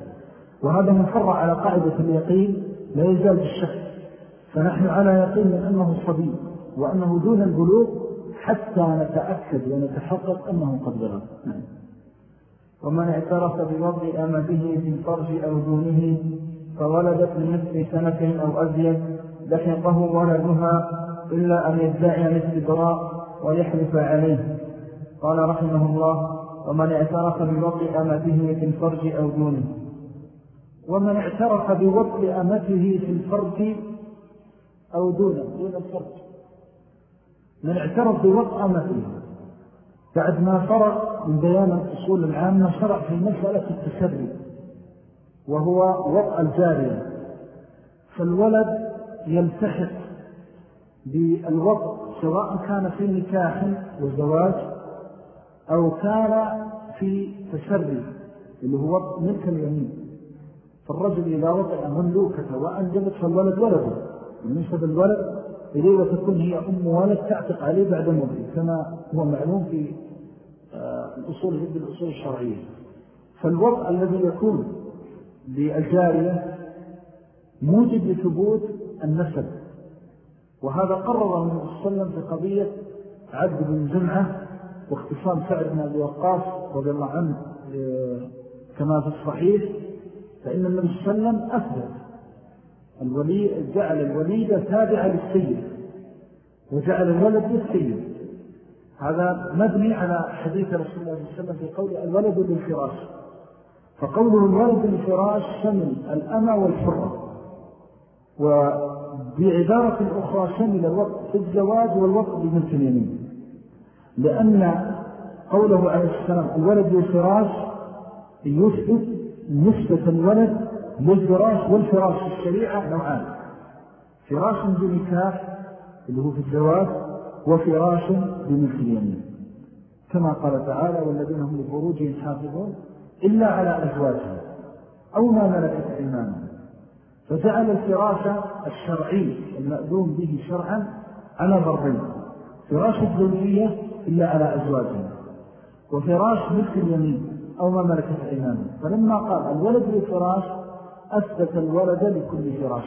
وهذا مفرع على قاعدة اليقين لا يزال بالشك. فنحن على يقين من أنه صبي وأنه دون البلوغ حتى نتأكد ونتحقق أنه قد بلغ. ومن اعترف بوضع أمده في الفرج أو دونه فولدت من سنة أو أزيد لحقه ولدها إلا أن يدعي الاستبراء ويحلف عليه. قال رحمه الله ومن اعترف بوضع أمته في الفرج أو دونه. ومن اعترف بوضع أمته في الفرج أو دونه. دون الفرج. من اعترف بوضع أمته. بعد ما فرق من بيان الأصول العامة شرع في مسألة التسري وهو وضع الجارية. فالولد يلتحق بالوضع سواء كان في نكاح وزواج أو كان في تسري اللي هو ملك اليمين. فالرجل إذا وضع مملوكة وأنجبت فالولد ولده. بالنسبة الولد إليه وتكون هي أم ولد تعتق عليه بعد موته كما هو معلوم في آه، الأصول بالأصول الشرعية. فالوضع الذي يكون للجارية موجب لثبوت النسب. وهذا قرر النبي صلى الله عليه وسلم في قضية عبد بن جمعة واختصام سعد بن أبي وقاص رضي الله عنه آه، كما في الصحيح فإن النبي صلى الله عليه وسلم أثبت الولي جعل الوليدة تابعة للسيد وجعل الولد للسيد. هذا مبني على حديث رسول الله صلى الله عليه وسلم في قول الولد للفراش. فقوله الولد للفراش شمل الأمى والحرة. وبعبارة أخرى شمل الوقت في الزواج والوقت بملك اليمين لأن قوله عليه السلام الولد للفراش يثبت نسبة الولد للفراش والفراش في الشريعة نوعان. فراش بنكاح اللي هو في الزواج وفراش بملك اليمين كما قال تعالى والذين هم لفروجهم حافظون إلا على أزواجهم أو ما ملكت إيمانهم. فجعل الفراش الشرعي المأذون به شرعا على ضربين فراش الزوجية إلا على أزواجهم وفراش ملك اليمين أو ما ملكت إيمانهم. فلما قال الولد للفراش أثبت الولد لكل فراش.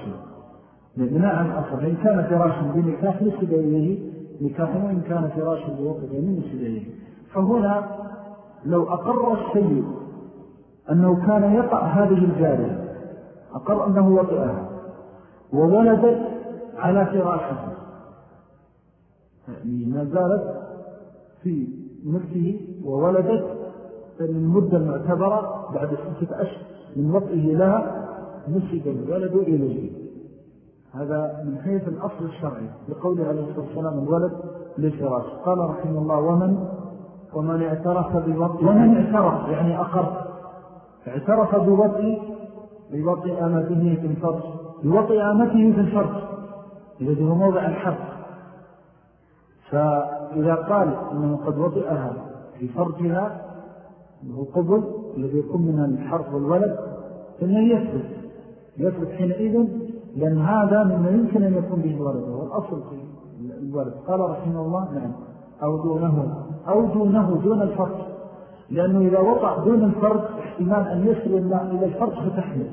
بناء عن أصل إن كان فراشا بنكاح نسب إليه نكاح وإن كان فراشا بوضع نسب إليه. فهنا لو أقر السيد أنه كان يقع هذه الجارية أقر أنه وضعها وولدت على فراشه. يعني ما زالت في ملكه وولدت المدة المعتبرة بعد ستة أشهر من وضعه لها نسب الولد إليه. هذا من حيث الأصل الشرعي لقوله عليه الصلاة والسلام الولد للفراش. قال رحمه الله ومن ومن اعترف بوطي ومن اعترف يعني أقر. اعترف بوطي بوطي أمته في الفرج. يوطئ أمته في الفرج. الذي هو موضع الحرق فإذا قال إنه قد وطئها في فرجها وهو قبل الذي يكون من الحرق والولد فإنه يثبت. يثبت حينئذ لأن هذا مما يمكن أن يكون به الولد وهو الأصل في الولد. قال رحمه الله نعم. أو دونه أو دونه دون الفرج. لأنه إذا وقع دون الفرج احتمال أن يصل الماء إلى الفرج فتحمل.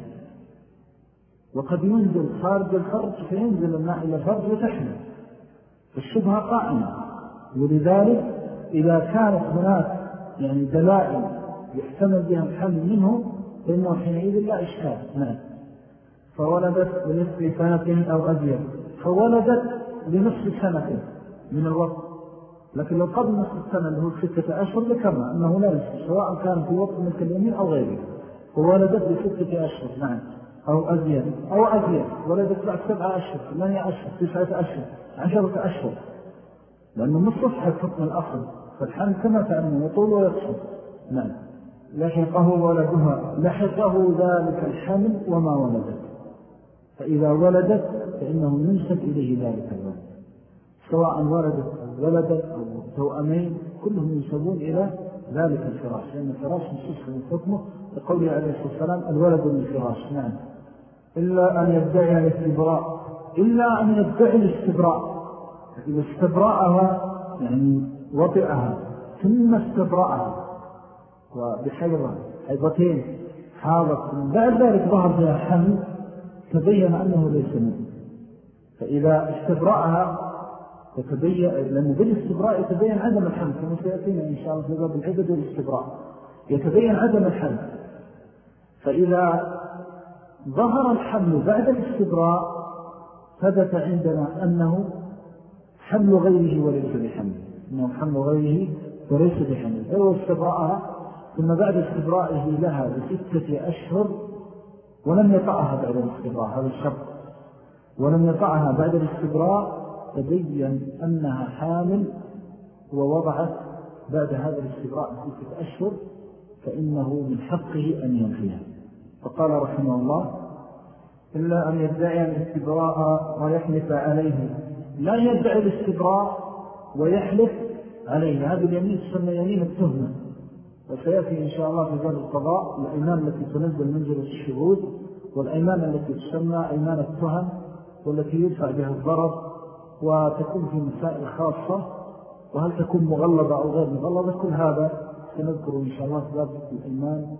وقد ينزل خارج الفرج فينزل الماء إلى الفرج وتحمل. فالشبهة قائمة. ولذلك إذا كانت هناك يعني دلائل يحتمل بها الحمل منه فإنه حينئذ لا إشكال. نعم. فولدت بنصف سنة أو أزيد فولدت لنصف سنة من الوقت. لكن لو قبل نصف السنة اللي هو ستة أشهر ذكرنا أنه لا يصف سواء كان في وقت ملك اليمين أو غيره. وولدت لستة أشهر نعم. أو أزيد. أو أزيد. ولدت بعد سبعة أشهر ثمانية أشهر تسعة أشهر عشرة أشهر. لأنه مصفحة حكم الأصل فالحمل كما تأمن يطول ويقصر نعم. لحقه ولدها. لحقه ذلك الحمل وما ولدت. فإذا ولدت فإنه ينسب إليه ذلك الولد. سواء ولدت أو ولدت أو توأمين كلهم ينسبون إلى ذلك الفراش لأن الفراش نسخ من حكمه لقوله عليه الصلاة والسلام الولد من الفراش نعم. إلا أن يدعي الاستبراء إلا أن يدعي الاستبراء. إذا استبرأها يعني وطئها ثم استبرأها وبحيضة حيضتين حاضت. بعد ذلك ظهر فيها حمل تبين أنه ليس منه. فإذا استبرأها يتبين لأنه بالاستبراء يتبين عدم الحمل كما سيأتينا إن شاء الله في باب العدد والاستبراء. يتبين عدم الحمل فإذا ظهر الحمل بعد الاستبراء ثبت عندنا أنه حمل غيره وليس بحمل. أنه حمل غيره وليس بحمل. فهو استبرأها ثم بعد استبرائه لها بستة أشهر ولم يطعها بعد الاستبراء هذا الشرط. ولم يطعها بعد الاستبراء تبين أنها حامل ووضعت بعد هذا الاستبراء ستة أشهر فإنه من حقه أن ينفيها. فقال رحمه الله إلا أن يدعي الاستبراء ويحلف عليه. لا يدعي الاستبراء ويحلف عليه. هذا اليمين تسمى يمين التهمة. وسيأتي إن شاء الله في ذلك القضاء الأيمان التي تنزل منزلة الشهود والأيمان التي تسمى أيمان التهم والتي يدفع بها الضرر وتكون في مسائل خاصة وهل تكون مغلظة أو غير مغلظة؟ كل هذا سنذكر إن شاء الله باب الإيمان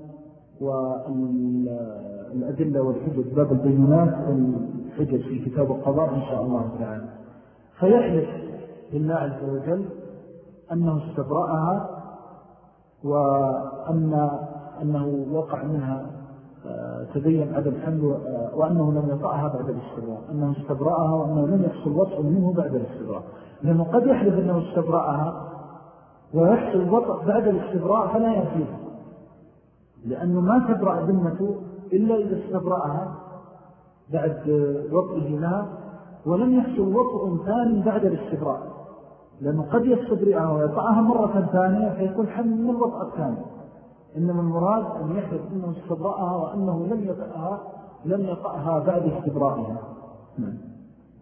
والأدلة والحجج باب البينات والحجج في كتاب القضاء إن شاء الله تعالى. فيحلف لله عز وجل أنه استبرأها وأن أنه وقع منها تبين عدم حمل وأنه لم يطعها بعد الاستبراء أنه استبرأها وأنه لم يحصل وطء منه بعد الاستبراء. لأنه قد يحلف أنه استبرأها ويحصل وطء بعد الاستبراء فلا يفيها لأنه ما تبرأ ذمته إلا إذا استبرأها بعد وطئه لها ولم يحصل وطء ثاني بعد الاستبراء. لأنه قد يستبرئها ويطعها مرة ثانية فيكون حمل من الوطء الثاني. إنما المراد أن يحدث أنه استبرأها وأنه لم يطأها لم يطأها بعد استبرائها. نعم.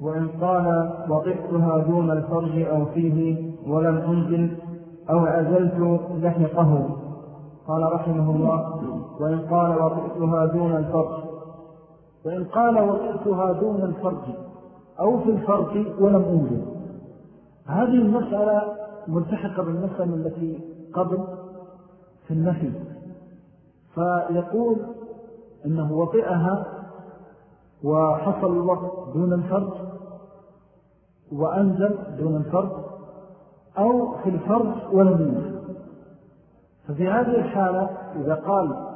وإن قال وطئتها دون الفرج أو فيه ولم أنزل أو عزلت لحقه. قال رحمه الله وإن قال وطئتها دون الفرج وإن قال وطئتها دون الفرج أو في الفرج ولم أنزل. هذه المسألة ملتحقة بالمسألة التي قبل في النفي فيقول إنه وطئها وحصل الوقت دون الفرج وأنزل دون الفرج أو في الفرج ولم ينزل ففي هذه الحالة إذا قال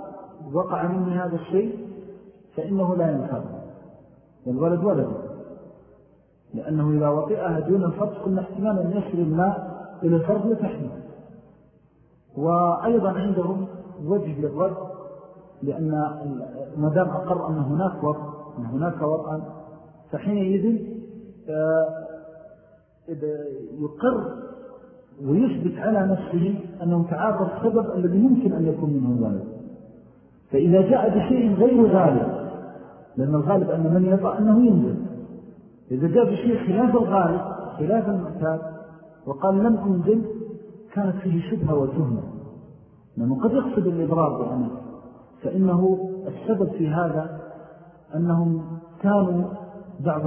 وقع مني هذا الشيء فإنه لا ينفر والولد ولد لأنه إذا وطئها دون الفرج قلنا احتمال أن يسري الماء إلى الفرج وتحمل وأيضا عندهم وجه للرد لأن مدام أقر أن هناك وضع أن هناك وضعا فحينئذ آه، يقر ويثبت على نفسه أنه تعاطى السبب الذي ممكن أن يكون منه ذلك فإذا جاء بشيء غير ذلك لأن الغالب أن من يضع أنه ينزل. إذا جاء بشيء خلاف الغالب خلاف المعتاد وقال لم أنزل كانت فيه شبهة وتهمة لأنه قد يقصد الإضرار بأمر فإنه السبب في هذا أنهم كانوا بعض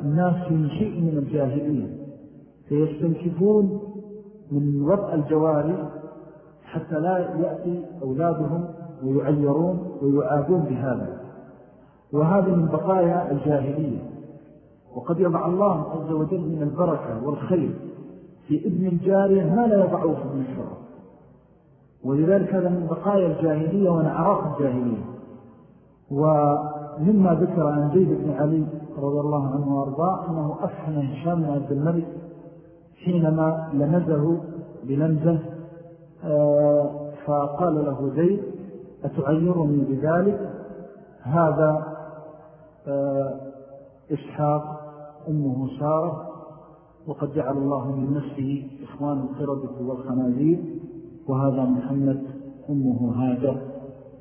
الناس في شيء من الجاهلية فيستنكفون من وضع الجواري حتى لا يأتي أولادهم ويعيرون ويعابون بهذا وهذا من بقايا الجاهلية وقد يضع الله عز وجل من البركة والخير في ابن الجارية ما لا يضعه في ابن الشرع. ولذلك هذا من بقايا الجاهلية ونعراف الجاهلية. ومما ذكر عن زيد بن علي رضي الله عنه وأرضاه أنه أفحن هشام عبد الملك حينما لمزه بلمزة آه، فقال له زيد أتعيرني بذلك؟ هذا آه، إسحاق أمه سارة وقد جعل الله من نفسه إخوان القردة والخنازير وهذا محمد أمه هاجر.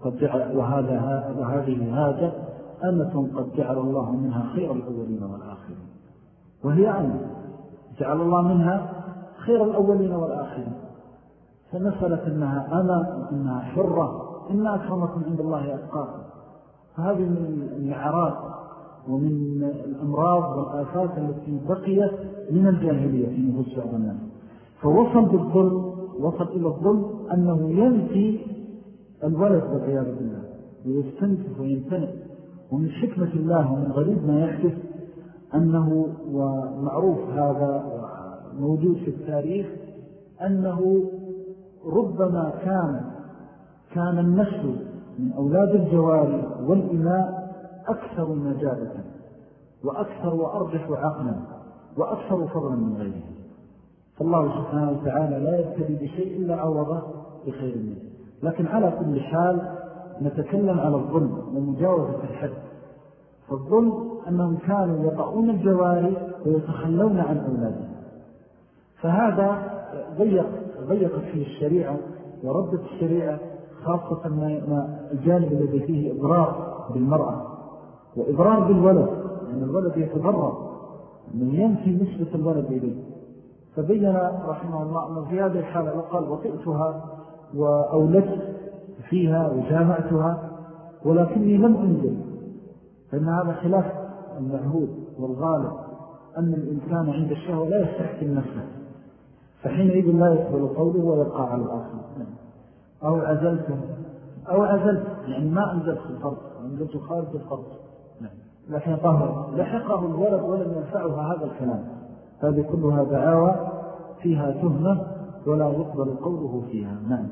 قد جعل وهذا وهذه هاجر أمة قد جعل الله منها خير الأولين والآخرين. وهي أمة جعل الله منها خير الأولين والآخرين. فمسألة إنها أمة إنها حرة إن أكرمكم عند الله أتقاكم. فهذه من المعراض ومن الأمراض والآفات التي بقيت من الجاهلية في نفس بعض الناس فوصل بالظلم وصل إلى الظلم أنه ينفي الولد والعياذ بالله. ويستنكف ويمتنع ومن حكمة الله ومن غريب ما يحدث أنه ومعروف هذا موجود في التاريخ أنه ربما كان كان النسل من أولاد الجواري والإماء أكثر نجابة وأكثر وأرجح عقلا وأكثر فضلا من غيره. فالله سبحانه وتعالى لا يبتدي بشيء إلا عوضه بخير منه. لكن على كل حال نتكلم على الظلم ومجاوزة الحد. فالظلم أنهم كانوا يطعون الجواري ويتخلون عن أولادهم. فهذا ضيق ضيقت فيه الشريعة وردت الشريعة خاصة ما الجانب الذي فيه إضرار بالمرأة. وإضرار بالولد يعني الولد يتضرر. من ينفي نسبة الولد إليه. فبين رحمه الله أنه في هذه الحالة وقال وطئتها وأولدت فيها وجامعتها ولكني لم أنزل فإن هذا خلاف المعهود والغالب أن الإنسان عند الشهوة لا يستحكم نفسه. فحينئذ لا يقبل قوله ويبقى على الآخر. أو عزلتم أو عزلت يعني ما أنزلت الفرض أنزلت خارج الفرض. لحقه لحقه الولد ولم ينفعها هذا الكلام. هذه كلها دعاوى فيها تهمة ولا يقبل قوله فيها. نعم.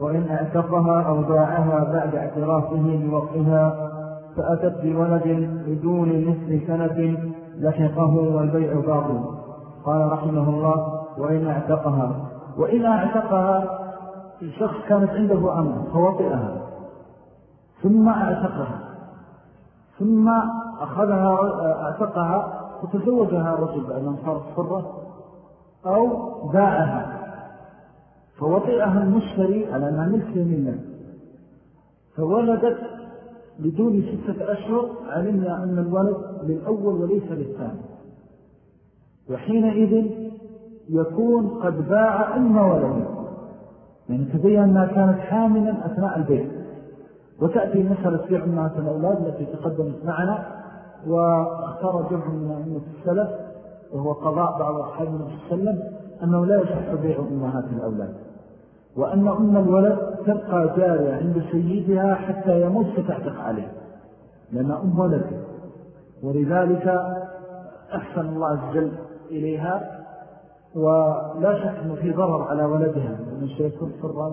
وإن اعتقها أو باعها بعد اعترافه بوقتها فأتت بولد بدون نصف سنة لحقه والبيع باطل. قال رحمه الله وإن اعتقها. وإن اعتقها الشخص كانت عنده أمر فوطئها. ثم اعتقها. ثم أخذها أعتقها فتزوجها رجل بعد أن صارت فرة أو باعها فوطئها المشتري على أنها ملك يمين فولدت بدون ستة أشهر علمنا أن الولد للأول وليس للثاني. وحينئذ يكون قد باع أم ولده. يعني تبين أنها كانت حاملا أثناء البيت وتأتي مسألة في عمات الأولاد التي تقدمت معنا واختار جمع من أمة السلف وهو قضاء بعض أصحاب النبي صلى الله عليه وسلم أنه لا يصح بيع أمهات الأولاد. وأن أم الولد تبقى جارية عند سيدها حتى يموت فتعتق عليه. لأن أم ولد ولذلك أحسن الله عز وجل إليها ولا شك أنه في ضرر على ولدها لأنه سيكون فرا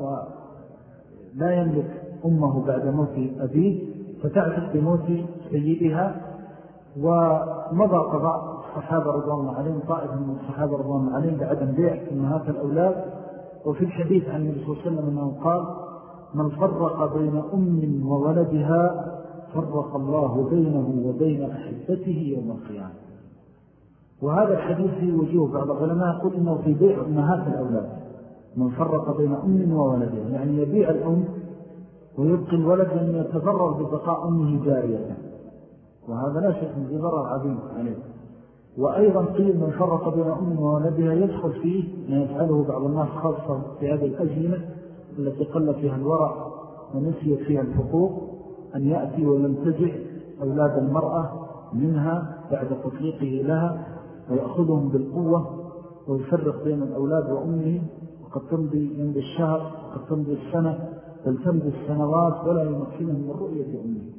ولا يملك أمه بعد موت أبيه فتعتق بموت سيدها ومضى قضاء الصحابة رضوان الله عليهم طائف من الصحابة رضوان الله عليهم بعدم بيع أمهات الأولاد. وفي الحديث عن النبي صلى الله عليه وسلم أنه قال من فرق بين أم وولدها فرق الله بينه وبين أحبته يوم القيامة. وهذا الحديث في وجوه بعض العلماء يقول إنه في بيع أمهات الأولاد من فرق بين أم وولدها يعني يبيع الأم ويبقي الولد لأن يتضرر ببقاء أمه جارية. وهذا لا شك من ضرر عظيم عليه. وأيضا قيل من فرق بين أم وولدها يدخل فيه ما يفعله بعض الناس خاصة في هذه الأزمنة التي قل فيها الورع ونسيت فيها الحقوق أن يأتي وينتزع أولاد المرأة منها بعد تطليقه لها ويأخذهم بالقوة ويفرق بين الأولاد وأمهم وقد تمضي عند الشهر وقد تمضي السنة بل تمضي السنوات ولا يمكنهم من رؤية أمهم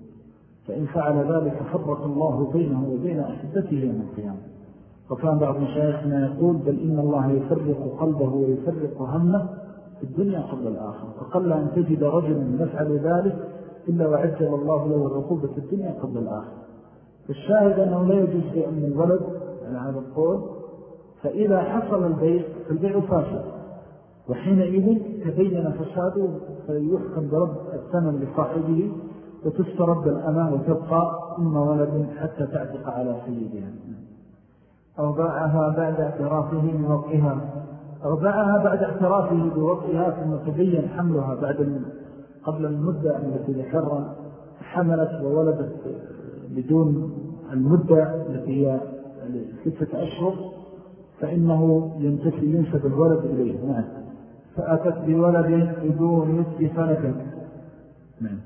فإن فعل ذلك فرق الله بينه وبين أحبته يوم القيامة. وكان بعض مشايخنا يقول بل إن الله يفرق قلبه ويفرق همه في الدنيا قبل الآخر فقل أن تجد رجلا يفعل ذلك إلا وعجل الله له العقوبة في الدنيا قبل الآخر الشاهد أنه لا يجوز من الولد على هذا القول فإذا حصل البيع فالبيع فاسد. وحينئذ تبين فساده فيحكم برد الثمن لصاحبه وتسترد الأمان وتبقى أم ولد حتى تعتق على سيدها. أو باعها بعد اعترافه بوقعها. أو باعها بعد اعترافه بوقعها ثم تبين حملها بعد قبل المدة التي ذكرها حملت وولدت بدون المدة التي هي ستة أشهر فإنه ينتفي ينسب الولد إليه نعم. فأتت بولد بدون نصف سنة. نعم.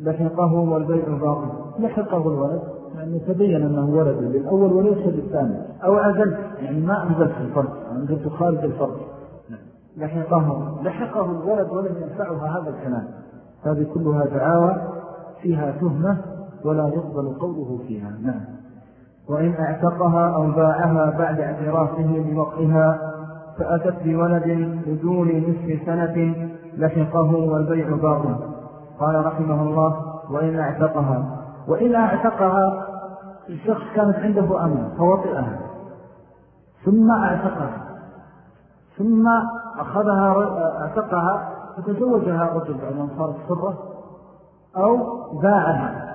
لحقه والبيع باطل. لحقه الولد. يعني تبين أنه ولد للأول وليس للثاني. أو أزل يعني ما أنزلت الفرق أنزلت خارج الفرق لحقه. لحقه الولد ولم ينفعها هذا الكلام. هذه كلها دعاوى. فيها تهمة ولا يقبل قوله فيها. نعم. وإن اعتقها أو باعها بعد اعترافه بوقعها فأتت بولد بدون نصف سنة لحقه والبيع باطل قال رحمه الله وإن اعتقها. وإن اعتقها الشخص كانت عنده أمن فوطئها. ثم اعتقها. ثم أخذها اعتقها فتزوجها رجل بعد صارت سرة أو باعها.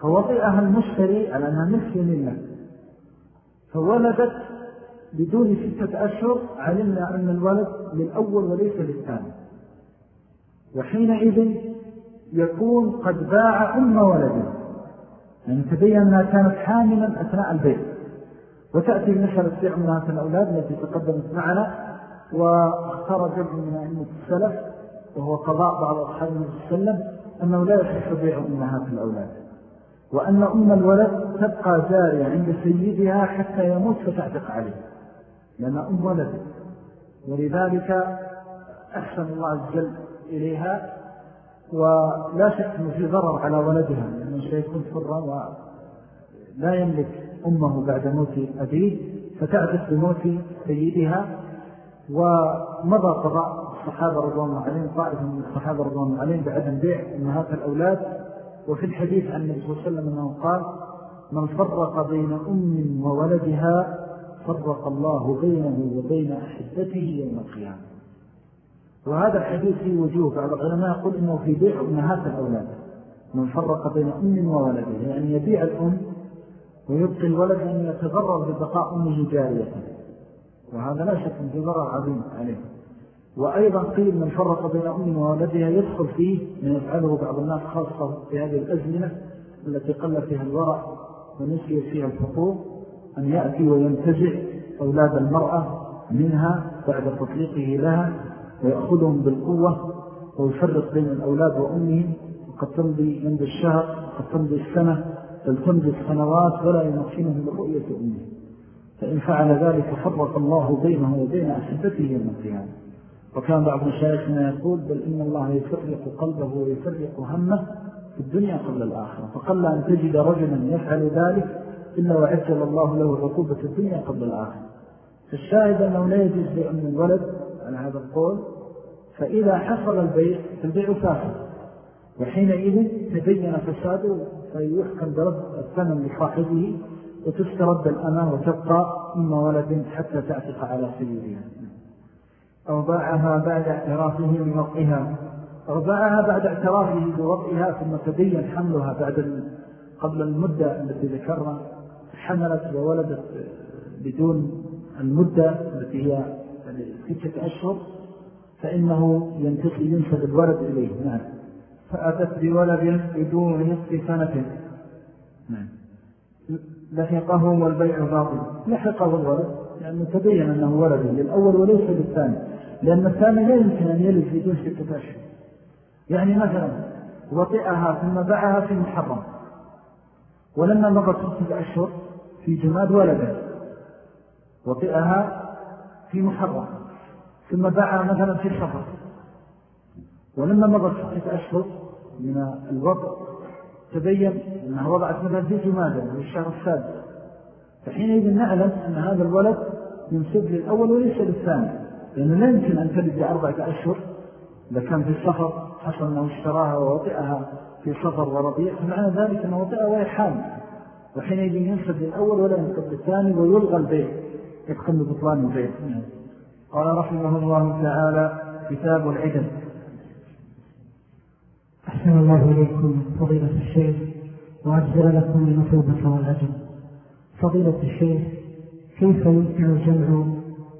فوطئها المشتري على أنها ملك لله فولدت بدون ستة أشهر علمنا أن الولد للأول وليس للثاني. وحينئذ يكون قد باع أم ولده. يعني تبين أنها كانت حاملا أثناء البيت وتأتي المسألة في أمهات الأولاد التي تقدمت معنا واختار جمع من أئمة السلف وهو قضاء بعض أصحاب النبي صلى الله عليه وسلم أنه لا يحس بيع أمهات الأولاد. وأن أم الولد تبقى جارية عند سيدها حتى يموت فتعتق عليه. لأن أم ولد ولذلك أحسن الله عز وجل إليها ولا شك أنه في ضرر على ولدها لأنه سيكون فرا ولا يملك أمه بعد موت أبيه فتعرف بموت سيدها. ومضى قضاء الصحابة رضوان الله عليهم من الصحابة رضوان الله عليهم بعدم بيع أمهات الأولاد. وفي الحديث عن النبي صلى الله عليه وسلم أنه قال من فرق بين أم وولدها فرق الله بينه وبين أحبته يوم القيامة. وهذا الحديث في وجوه بعض العلماء يقول إنه في بيع أمهات الأولاد. من فرق بين أم وولده يعني يبيع الأم ويبقي الولد أن يتضرر ببقاء أمه جارية. وهذا لا شك في ضرر عظيم عليه. وأيضا قيل من فرق بين أم وولدها يدخل فيه من يفعله بعض الناس خاصة في هذه الأزمنة التي قل فيها الورع ونسي فيها الحقوق. أن يأتي وينتزع أولاد المرأة منها بعد تطليقه لها ويأخذهم بالقوة ويفرق بين الأولاد وأمهم وقد تمضي عند الشهر وقد تمضي السنة بل تمضي السنوات ولا يمكنهم من رؤية أمهم فإن فعل ذلك فرق الله بينه وبين أحبته يوم القيامة. وكان بعض مشايخنا يقول بل إن الله يفرق قلبه ويفرق همه في الدنيا قبل الآخرة فقل أن تجد رجلا يفعل ذلك إلا وعجل الله له عقوبة الدنيا قبل الآخرة. فالشاهد أنه لا يجوز بيع من الولد على هذا القول. فإذا حصل البيع فالبيع فاسد وحينئذ تبين فساده فيحكم برد الثمن لصاحبه وتسترد الأمان وتبقى إما ولد حتى تعتق على سيدها أو باعها بعد اعترافه بوقعها أو باعها بعد اعترافه بوقعها ثم تبين حملها بعد قبل المدة التي ذكرنا. حملت وولدت بدون المدة التي هي ستة أشهر فإنه ينسب الولد إليه نعم. فأتت بولد بدون نصف سنة. نعم. لحقه والبيع باطل. لحقه الولد لأنه تبين أنه ولد للأول وليس للثاني لأن الثاني لا يمكن أن يلد بدون ستة أشهر. يعني مثلا وطئها ثم باعها في محرم. ولما مضت ستة أشهر في جماد ولده وطئها في محرم ثم باعها مثلا في الشهر ولما مضت ستة أشهر من الوضع تبين أنها وضعت مثلا في جمادة في الشهر السادس فحينئذ نعلم أن هذا الولد ينسب للأول وليس للثاني لأنه لا يمكن أن تلد بأربعة أشهر. إذا كان في السفر حصل أنه اشتراها ووطئها في سفر وربيع فمعنى ذلك أنه وطئها وهي حامل وحينئذ ينسب للأول ولا ينسب للثاني ويلغى البيع يدخل بطلان البيع. قال رحمه الله تعالى كتاب العدل. أحسن الله إليكم فضيلة الشيخ وأجزل لكم المثوبة والأجل فضيلة الشيخ كيف يمكن الجمع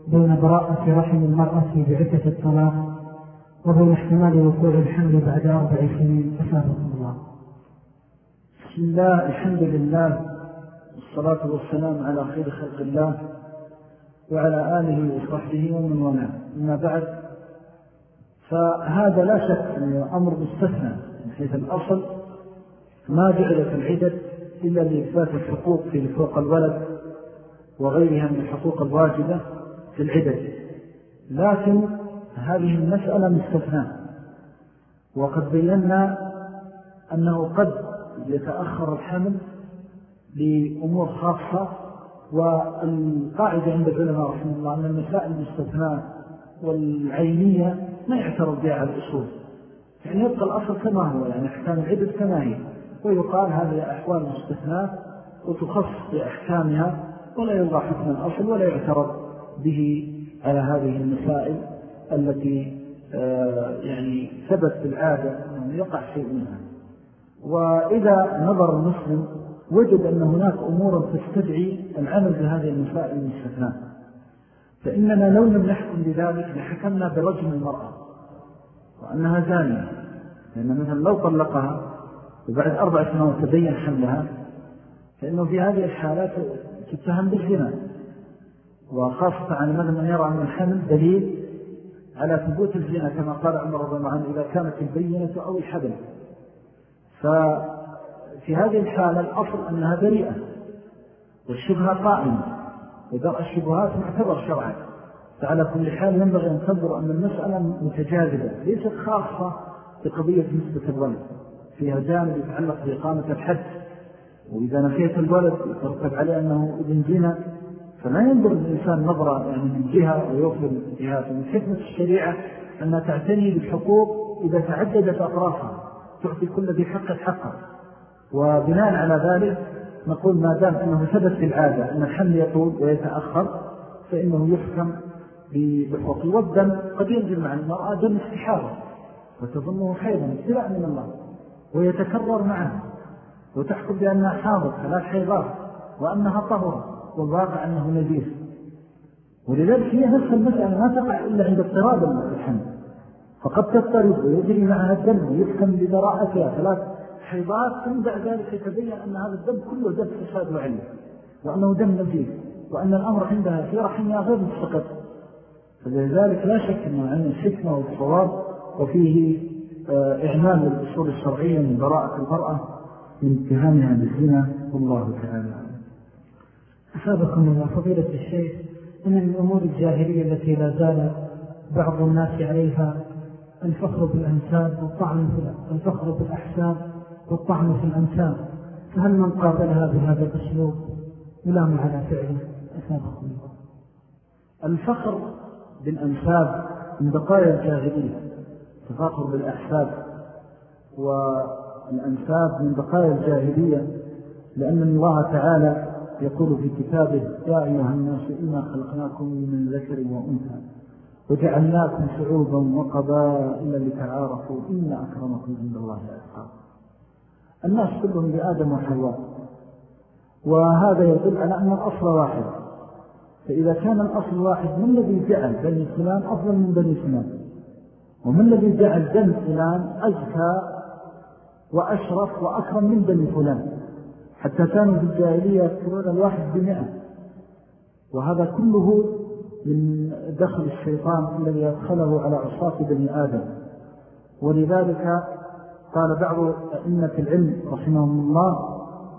بين براءة رحم المرأة بعدة الطلاق وبين احتمال وقوع الحمل بعد أربع سنين؟ أسابق الله. بسم الله الحمد لله والصلاة والسلام على خير خلق الله وعلى آله وصحبه ومن وناه أما بعد فهذا لا شك أنه أمر مستثنى من حيث الأصل ما جعلت العدد إلا لإثبات الحقوق في فوق الولد وغيرها من الحقوق الواجبة في العدد. لكن هذه المسألة مستثنى وقد بينا أنه قد يتأخر الحمل لأمور خاصة والقاعدة عند العلماء رحمه الله أن المسائل المستثناء والعينية ما يعترض بها على الأصول. يعني يبقى الأصل كما هو يعني أحكام العدد كما هي. ويقال هذه أحوال مستثناء وتخص بأحكامها ولا يلغى حكم الأصل ولا يعترض به على هذه المسائل التي آه، يعني ثبت بالعادة أنه يقع شيء منها. وإذا نظر المسلم وجد أن هناك أمورا تستدعي العمل بهذه المسائل المستثناء فإننا لو لم نحكم بذلك لحكمنا برجم المرأة وأنها زانية. لأن مثلا لو طلقها وبعد أربع سنوات تبين حملها فإنه في هذه الحالات تتهم بالزنا. وخاصة عن ماذا من يرى أن الحمل دليل على ثبوت الزنا كما قال عمر رضي الله عنه إذا كانت البينة أو الحبل. ففي هذه الحالة الأصل أنها بريئة والشبهة قائمة ودرء الشبهات معتبر شرعا فعلى كل حال ينبغي أن تنظر أن المسألة متجاذبة ليست خاصة بقضية نسبة الولد فيها جانب يتعلق بإقامة الحد وإذا نفيت الولد يترتب عليه أنه ابن زنا فلا ينظر الإنسان نظرة يعني من جهة ويغفل جهات. ومن حكمة الشريعة أنها تعتني بالحقوق إذا تعددت أطرافها. تعطي كل ذي حق حقه. وبناء على ذلك نقول ما دام أنه ثبت في العادة أن الحمل يطول ويتأخر فإنه يحكم بالحقوق والدم قد ينزل مع المرأة دم استحارة وتظنه خيرا ابتلاء من الله ويتكرر معها وتحكم بأنها حاضر ثلاث حيضات وأنها طهرة والواقع أنه نجيس. ولذلك هي نفس المسألة ما تقع إلا عند اضطراب الحمل. فقد تضطرب ويجري معها الدم ويحكم ببراءتها ثلاث حيضات ثم بعد ذلك يتبين أن هذا الدم كله دم فساد وعلم وأنه دم نجيس وأن الأمر عندها في رحمها غير مستقر. فلذلك لا شك أنه عن الحكمة والصواب وفيه آه، إعمال الأصول الشرعية من براءة المرأة من اتهامها بالزنا. والله تعالى أحابكم الله فضيلة الشيخ إن من أمور الجاهلية التي لا زال بعض الناس عليها الفخر بالأنساب والطعن في الفخر بالأحساب والطعن في الأنساب. فهل من قابلها بهذا الأسلوب؟ يلام على فعله؟ أحابكم الله. الفخر بالأنساب من بقايا الجاهلية تفاخر بالأحساب والأنساب من بقايا الجاهلية لأن الله تعالى يقول في كتابه يا أيها الناس إنا خلقناكم من ذكر وأنثى. وجعلناكم شعوبا وقبائل لتعارفوا إن أكرمكم عند الله أتقاكم. الناس كلهم بآدم وحواء. وهذا يدل على أن الأصل واحد. فإذا كان الأصل واحد من الذي جعل بني فلان أفضل من بني فلان ومن الذي جعل دم فلان أزكى وأشرف وأكرم من بني فلان؟ حتى كانوا في الجاهلية يذكرون الواحد بمئة. وهذا كله من دخل الشيطان الذي يدخله على عصاة بني آدم. ولذلك قال بعض أئمة العلم رحمهم الله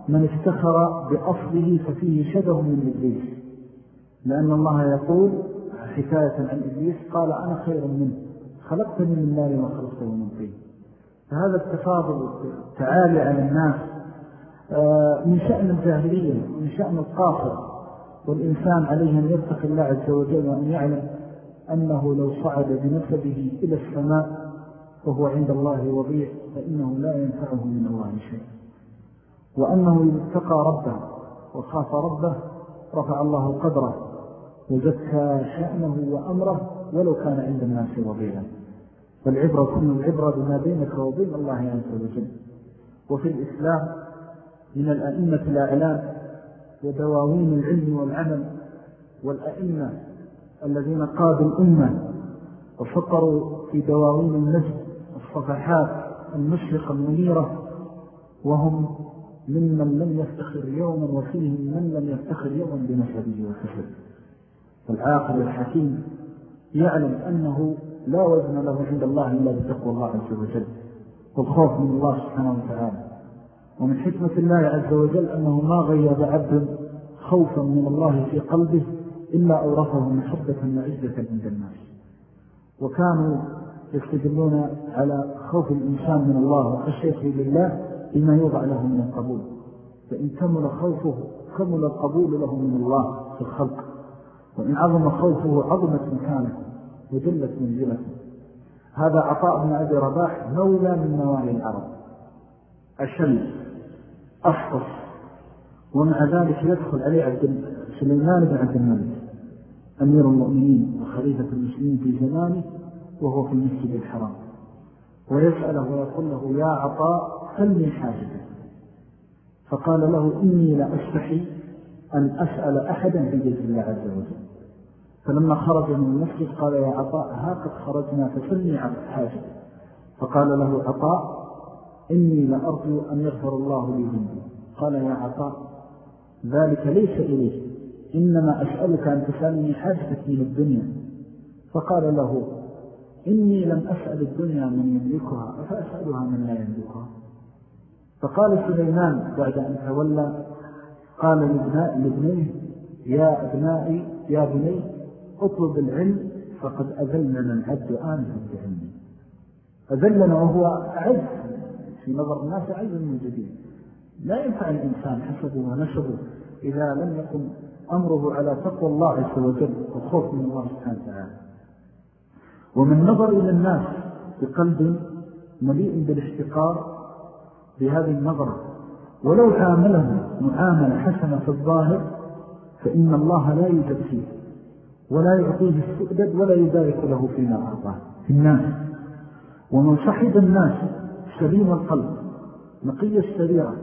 من افتخر بأصله ففيه شبه من إبليس. لأن الله يقول حكاية عن إبليس قال أنا خير منه خلقتني من نار وخلقته من طين. فهذا التفاضل والتعالي على الناس آه، من شأن الجاهلية ومن شأن القاصر. والإنسان عليه أن يرتقي الله عز وجل وأن يعلم أنه لو صعد بنسبه إلى السماء وهو عند الله وضيع فإنه لا ينفعه من الله شيء. وأنه يتقى ربه وخاف ربه رفع الله قدره وزكى شأنه وأمره ولو كان عند الناس وضيعا. فالعبرة كل العبرة بما بينك وبين الله عز وجل. وفي الإسلام من الأئمة الأعلام ودواوين العلم والعمل والأئمة الذين قادوا الأمة وفطروا في دواوين المسجد الصفحات المشرقة المنيرة وهم ممن لم يفتخر يوما وفيهم من لم يفتخر يوما بنسبه وكسبه. فالعاقل الحكيم يعلم أنه لا وزن له عند الله إلا بتقوى الله عز وجل. والخوف من الله سبحانه وتعالى. ومن حكمة الله عز وجل أنه ما غيب عبد خوفا من الله في قلبه إلا أورثه محبة وعزة عند الناس. وكانوا يستدلون على خوف الإنسان من الله وخشيته لله بما يوضع له من القبول. فإن كمل خوفه كمل القبول له من الله في الخلق. وإن عظم خوفه عظمت مكانه وجلت منزلته. هذا عطاء بن أبي رباح مولى من موالي العرب. أشل أفضل ومع ذلك يدخل عليه عبد سليمان بن عبد الملك أمير المؤمنين وخليفة المسلمين في زمانه وهو في المسجد الحرام. ويسأله ويقول له يا عطاء سلني حاجته فقال له إني لأستحي أن أسأل أحدا بجد الله عز وجل. فلما خرج من المسجد قال يا عطاء هاقد خرجنا فسلني حاجته فقال له عطاء إني لأرجو أن يغفر الله لي ذنبي قال يا عطاء ذلك ليس إليه إنما أسألك أن تسألني حاجتك من الدنيا. فقال له إني لم أسأل الدنيا من يملكها فأسألها من لا يملكها؟ فقال سليمان بعد أن تولى قال لابنيه يا أبنائي يا بني اطلب العلم فقد أذلنا العبد آنها بعلمي أذلنا وهو أعز في نظر الناس أعز من جديد. لا ينفع الإنسان حسبه ونسبه إذا لم يكن أمره على تقوى الله عز وجل وخوف من الله سبحانه وتعالى. ومن نظر إلى الناس بقلب مليء بالاحتقار بهذه النظرة ولو عاملهم معاملة حسنة في الظاهر فإن الله لا يجزيه ولا يعطيه السؤدد ولا يبارك له فيما أعطاه. في الناس. ومن صحب الناس سليم القلب نقي السريرة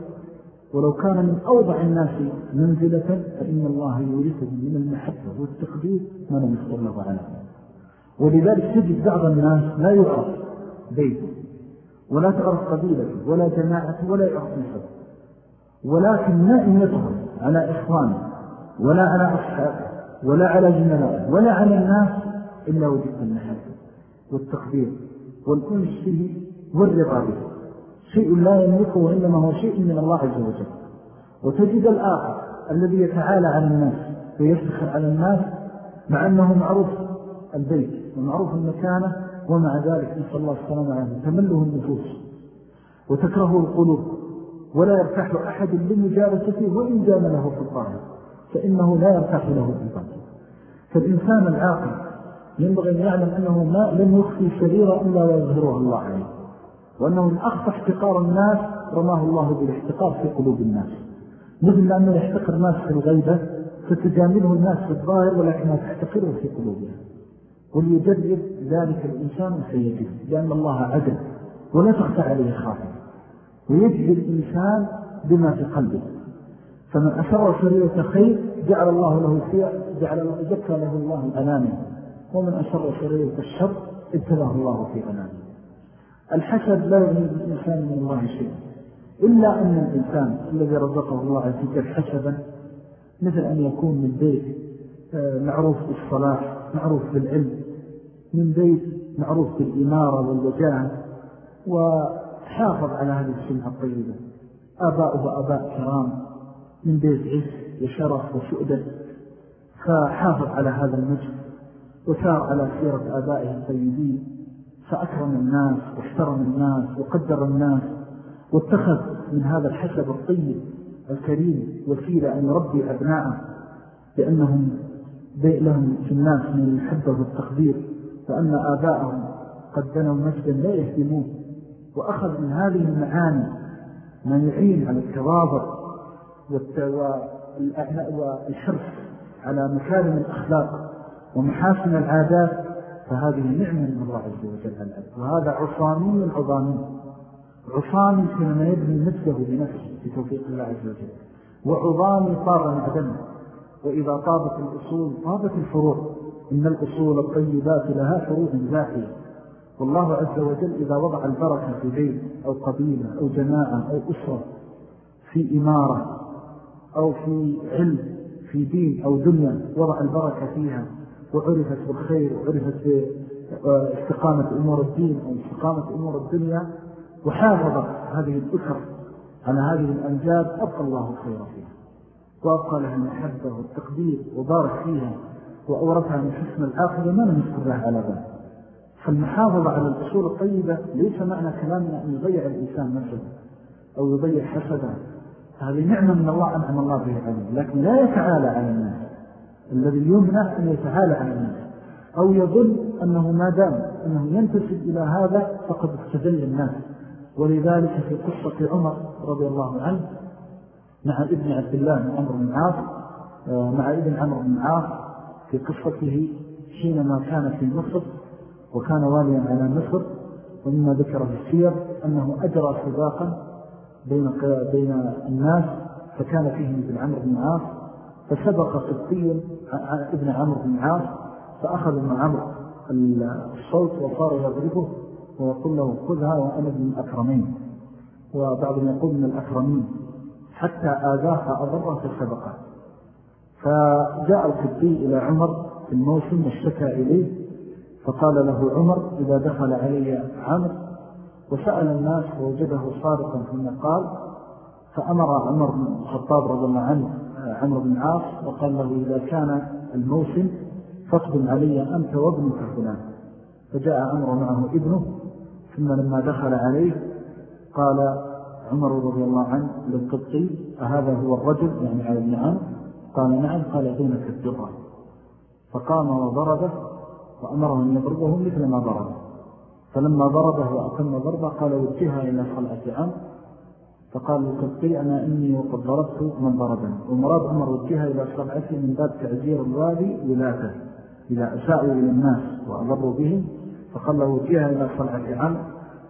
ولو كان من أوضع الناس منزلة فإن الله يورثه من المحبة والتقدير ما لم له على ولذلك تجد بعض الناس لا يعرف بيته ولا تعرف قبيلته ولا جماعته ولا يعرف نسبه ولكن ما إن يدخل على إخوانه ولا على أصحابه ولا على زملائه ولا على الناس إلا وجد المحبة والتقدير. والأنس به والرضا به. شيء لا يملكه وإنما هو شيء من الله عز وجل. وتجد الآخر الذي يتعالى على الناس ويفتخر على الناس مع أنه معروف البيت ومعروف المكانة ومع ذلك نسأل الله السلام عليه تمله النفوس وتكره القلوب. ولا يرتاح أحد لمجالسته وإن جام له في الطاعة فإنه لا يرتاح له في الطاعة فالإنسان العاقل ينبغي أن يعلم أنه ما لم يخفي سريرا إلا ويظهرها الله عليه. وأنه من أخطى احتقار الناس رماه الله بالاحتقار في قلوب الناس. مثل أنه يحتقر الناس في الغيبة فتجامله الناس في الظاهر ولكنها تحتقره في قلوبها وليجرب ذلك الإنسان سيجد لأن الله عدل ولا تخفى عليه خاطر ويجزي الإنسان بما في قلبه. فمن أسر سريرة خير جعل الله له فيها جعل ذكى له الله الأنامي ومن أسر سريرة الشر ابتلاه الله في أنامه الحسد لا يغني الإنسان من الله شيء إلا أن الإنسان الذي رزقه الله عز وجل مثل أن يكون من بيت آه، معروف بالصلاح معروف بالعلم من بيت معروف بالإمارة والوجاهة وحافظ على هذه السمعة الطيبة. آباؤه أباء كرام من بيت عز وشرف وشؤدة فحافظ على هذا المجد وسار على سيرة آبائه الطيبين. فأكرم الناس واحترم الناس وقدر الناس واتخذ من هذا الحسب الطيب الكريم وسيلة أن يربي أبناءه لأنهم لهم في الناس من المحبة والتقدير وأن آباءهم قد بنوا مجدا لا يهدموه وأخذ من هذه المعاني ما يعين على التواضع والحرص على مكارم الأخلاق ومحاسن العادات فهذه نعمة من الله عز وجل العبد وهذا عصامي العظامي عصامي حينما يبني مثله بنفسه بتوفيق الله عز وجل. وعظامي طار معدنه وإذا طابت الأصول طابت الفروع. إن الأصول الطيبات لها فروع زاحية. والله عز وجل إذا وضع البركة في بيت أو قبيلة أو جماعة أو أسرة في إمارة أو في علم في دين أو دنيا وضع البركة فيها وعرفت بالخير وعرفت باستقامة أمور الدين أو استقامة أمور الدنيا وحافظ هذه الأسر على هذه الأنجاب أبقى الله الخير فيها. وأبقى لها المحبة والتقدير وبارك فيها وأورثها من حسن الآخرة ما نذكر لها على ذلك فالمحافظة على الأصول الطيبة ليس معنى كلامنا أن يضيع الإنسان نفسه أو يضيع حسده. هذه نعمة من الله أنعم الله به عليه لكن لا يتعالى على الناس. الذي يمنع أن يتعالى على الناس أو يظن أنه ما دام أنه ينتسب إلى هذا فقد استدل الناس. ولذلك في قصة عمر رضي الله عنه مع ابن عبد الله بن عمر بن عاص آه، مع ابن عمر بن عاص في قصته حينما كان في مصر وكان واليا على مصر ومما ذكر في السير أنه أجرى سباقا بين, بين الناس فكان فيه ابن عمر بن عاص فسبق قبطي ابن عمر بن عاص فأخذ ابن عمر الصوت وصار يضربه ويقول له خذها وأنا من الأكرمين. وبعضهم يقول من الأكرمين حتى آذاها أضره فسبقه. فجاء القبطي إلى عمر في الموسم واشتكى إليه فقال له عمر إذا دخل علي عمر وسأل الناس ووجده صادقا فيما قال فأمر عمر بن الخطاب رضي الله عنه عمر بن عاص وقال له إذا كان الموسم فاقدم علي أنت وابنك فلان. فجاء عمر معه ابنه ثم لما دخل عليه قال عمر رضي الله عنه للقبطي أهذا هو الرجل؟ يعني على ابن قال نعم قال دونك الدرة. فقام وضربه وأمره أن يضربه مثل ما ضربه فلما ضربه وأتم ضربه قال وجهها إلى صلعة عمر فقال القبطي أنا إني وقد ضربت من ضربني. ومراد عمر وجهها إلى صلعته من باب تعزير الوالي ولاته إذا أساءوا إلى الناس وأضروا بهم فقال له وجهها إلى صلعة عمر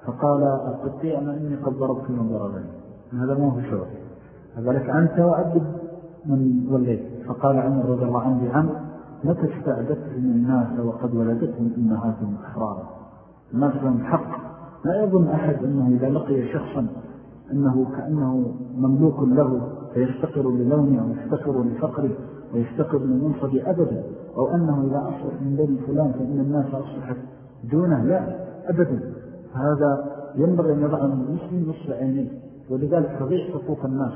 فقال القبطي أنا إني قد ضربت من ضربني. هذا ما هو شعور هذا لك أنت وأدب من وليت فقال عمر رضي الله عنه بعمر متى استعدتهم الناس وقد ولدتهم إمهاتهم أحرارا؟ الناس لهم حق. لا يظن أحد أنه إذا لقي شخصا أنه كأنه مملوك له فيفتقر للونه أو لفقره ويفتقر لمنصب أبدا. أو أنه إذا أصبح من بني فلان فإن الناس أصبحت دونه. لا أبدا. هذا ينبغي أن يضع المسلم نصف عينيه. ولذلك تضيع حقوق الناس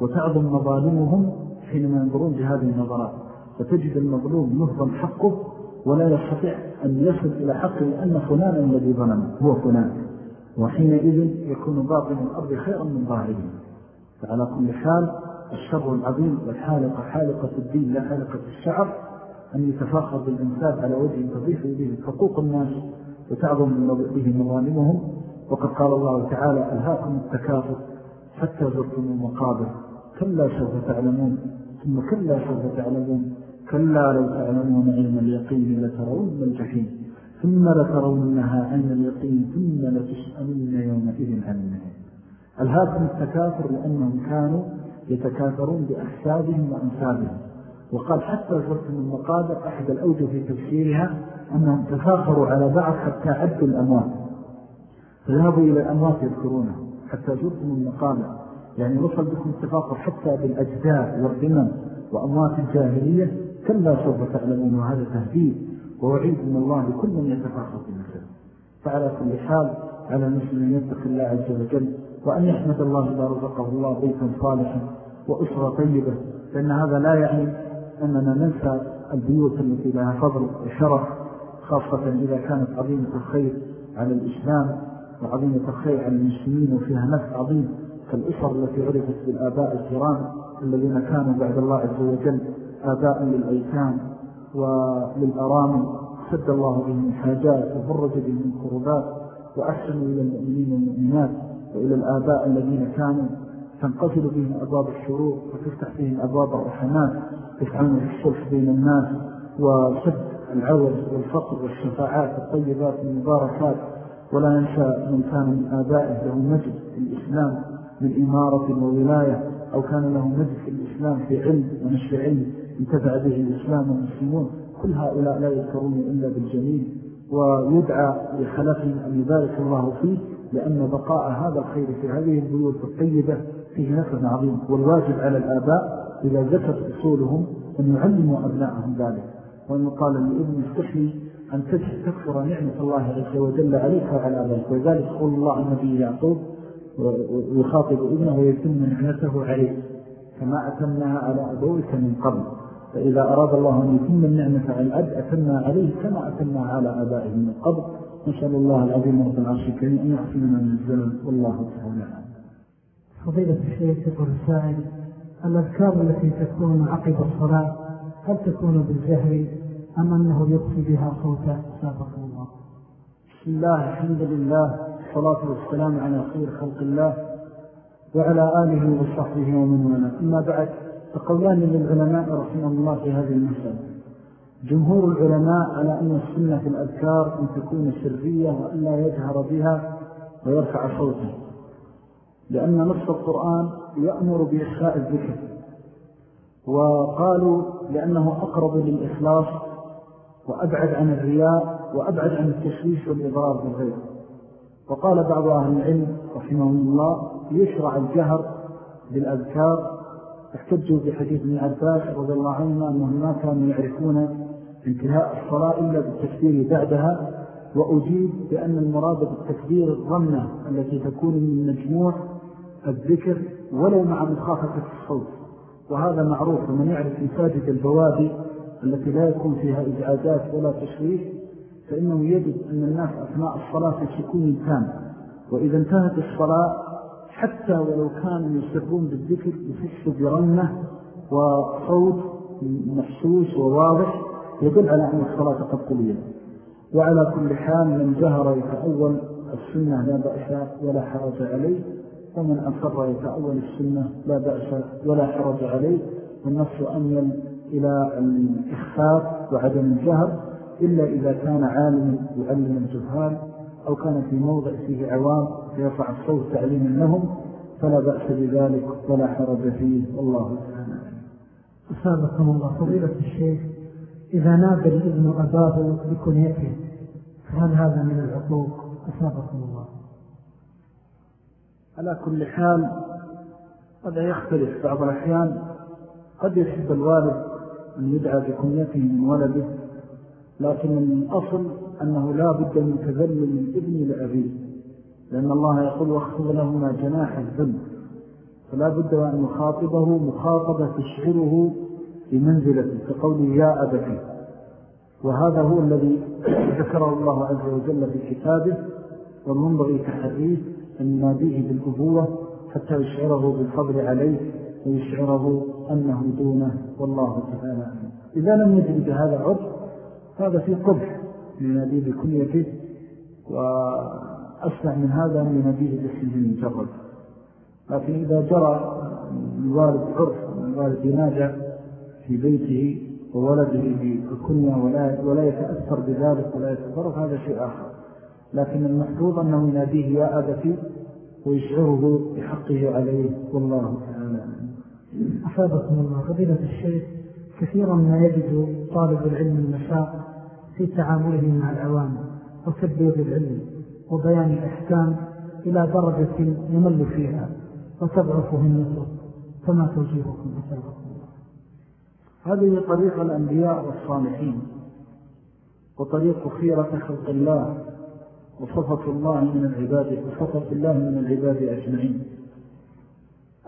وتعظم مظالمهم حينما ينظرون بهذه النظرات. فتجد المظلوم مهضم حقه ولا يستطيع أن يصل إلى حقه لأن فلانا الذي ظلم هو فلان. وحينئذ يكون باطن الأرض خيرا من ظاهره. فعلى كل حال الشر العظيم والحالقة حالقة الدين لا حالقة الشعر أن يتفاخر بالإنسان على وجه تضيف به حقوق الناس وتعظم به مظالمهم. وقد قال الله تعالى ألهاكم التكاثر حتى زرتم المقابر كلا سوف تعلمون. ثم كلا سوف تعلمون كلا لو تعلمون علم اليقين لترون الجحيم. ثم لترونها عين اليقين ثم لتسألون يومئذ عن النهي الهاكم التكاثر لأنهم كانوا يتكاثرون بأحسابهم وأنسابهم وقال حتى زرتم المقادر أحد الأوجه في تفسيرها أنهم تفاخروا على بعض حتى عدوا الأموات. فذهبوا إلى الأموات يذكرونها حتى زرتم المقامع يعني وصل بكم التفاقر حتى بالأجداء والرمم وأموات الجاهلية. كلا سوف تعلمون وهذا تهديد. ووعيد من الله لكل من يتفاقر في المسلم فعلى كل حال على المسلم أن يتق الله عز وجل وأن يحمد الله إذا رزقه الله بيتا صالحا وأسرة طيبة لأن هذا لا يعني أننا ننسى البيوت التي لها فضل وشرف خاصة إذا كانت عظيمة الخير على الإسلام وعظيمة الخير على المسلمين وفيها نفس عظيم كالأسر التي عرفت بالآباء الكرام الذين كانوا بعد الله عز وجل آباء للأيتام. وللأرامل سد الله بهم الحاجات وفرج بهم الكربات وأحسنوا إلى المؤمنين والمؤمنات وإلى الآباء الذين كانوا تنقفل بهم أبواب الشروع وتفتح بهم أبواب الرحمات يفعلون في الصلح بين الناس وسد العوز والفقر والشفاعات الطيبات المباركات. ولا ينسى من كان من آبائه له مجد في الإسلام من إمارة وولاية أو كان له مجد في الإسلام في علم ونشر علم. انتفع به الإسلام والمسلمون كل هؤلاء لا يذكرون إلا بالجميل ويدعى لخلفهم أن يبارك الله فيه لأن بقاء هذا الخير في هذه البيوت الطيبة فيه نفع عظيم والواجب على الآباء إذا زفت أصولهم أن يعلموا أبنائهم ذلك. وأن قال لابن استحي أن تكفر نعمة الله عز وجل عليك وعلى ذلك وذلك قول الله النبي يعقوب ويخاطب ابنه ويتم نعمته عليه كما أتمناها على أبوك من قبل. فإذا أراد الله أن يتم النعمة على الأب أتمنا عليه كما أتمنا على أبائه من قبل. نسأل الله العظيم رب العرش الكريم أن يحسننا من الزمن والله تعالى فضيلة الشيخ يقول السائل الأذكار التي تكون عقب الصلاة هل تكون بالجهر أم أنه يقصي بها صوته سابق الله. بسم الله الحمد لله الصلاة والسلام على خير خلق الله وعلى آله وصحبه ومن ولا أما بعد فقولان للعلماء رحمه الله في هذه المسألة. جمهور العلماء على أن السنة في الأذكار أن تكون سرية وأن لا يجهر بها ويرفع صوته. لأن نص القرآن يأمر بإخفاء الذكر. وقالوا لأنه أقرب للإخلاص وأبعد عن الرياء وأبعد عن التشويش والإضرار بالغير. وقال بعض أهل العلم رحمه الله يشرع الجهر بالأذكار احتجوا بحديث من عباس رضي الله عنه أنهم ما كانوا يعرفون انتهاء الصلاة إلا بالتكبير بعدها وأجيب بأن المراد بالتكبير الظنة التي تكون من مجموع الذكر ولو مع مخافة الصوت. وهذا معروف ومن يعرف مساجد البوادي التي لا يكون فيها إزعاجات ولا تشريف فإنه يجد أن الناس أثناء الصلاة في سكون تام وإذا انتهت الصلاة حتى ولو كانوا يسرون بالذكر يحسوا برنة وصوت محسوس وواضح يدل على أن الصلاة قد قليل وعلى كل حال من جهر يتأول السنة لا بأس ولا حرج عليه ومن أصر يتأول السنة لا بأس ولا حرج عليه. والنص أميل إلى الإخفاف وعدم الجهر إلا إذا كان عالما يعلم الجهال أو كان في موضع فيه عوام فيرفع الصوت تعليما لهم فلا بأس بذلك ولا حرج فيه. والله أسابقكم الله. فضيلة الشيخ إذا نادى الابن أباه بكنيته فهل هذا من العقوق؟ أسابقكم الله. على كل حال هذا يختلف بعض الأحيان. قد يحب الوالد أن يدعى بكنيته من ولده لكن الأصل أنه لا بد من تذلل الابن لأبيه. لأن الله يقول واخفض لهما جناح الذنب. فلا بد أن يخاطبه مخاطبة تشعره بمنزلته كقوله يا أبتي. وهذا هو الذي ذكره الله عز وجل في كتابه والمنبغي تحريه أن يناديه بالأبوة حتى يشعره بالفضل عليه ويشعره أنه دونه والله تعالى إذا لم يجري بهذا العرض هذا في قبح يناديه بكنيته وأسمع من هذا أن يناديه باسمه المجرد لكن إذا جرى الوالد عرف الوالد يناجع في بيته وولده بالكنية ولا, ولا يتأثر بذلك ولا يتصرف هذا شيء آخر. لكن المحفوظ أنه يناديه يا أبتي ويشعره بحقه عليه. والله تعالى أفادكم الله. فضيلة الشيخ كثيرا ما يجد طالب العلم المشاق في تعامله مع العوام وتبليغ العلم. وبيان الأحكام إلى درجة يمل فيها وتضعف همته فما توجيهكم أسألكم هذه طريق الأنبياء والصالحين وطريق خيرة خلق الله وصفة الله من العباد وصفة الله من العباد أجمعين.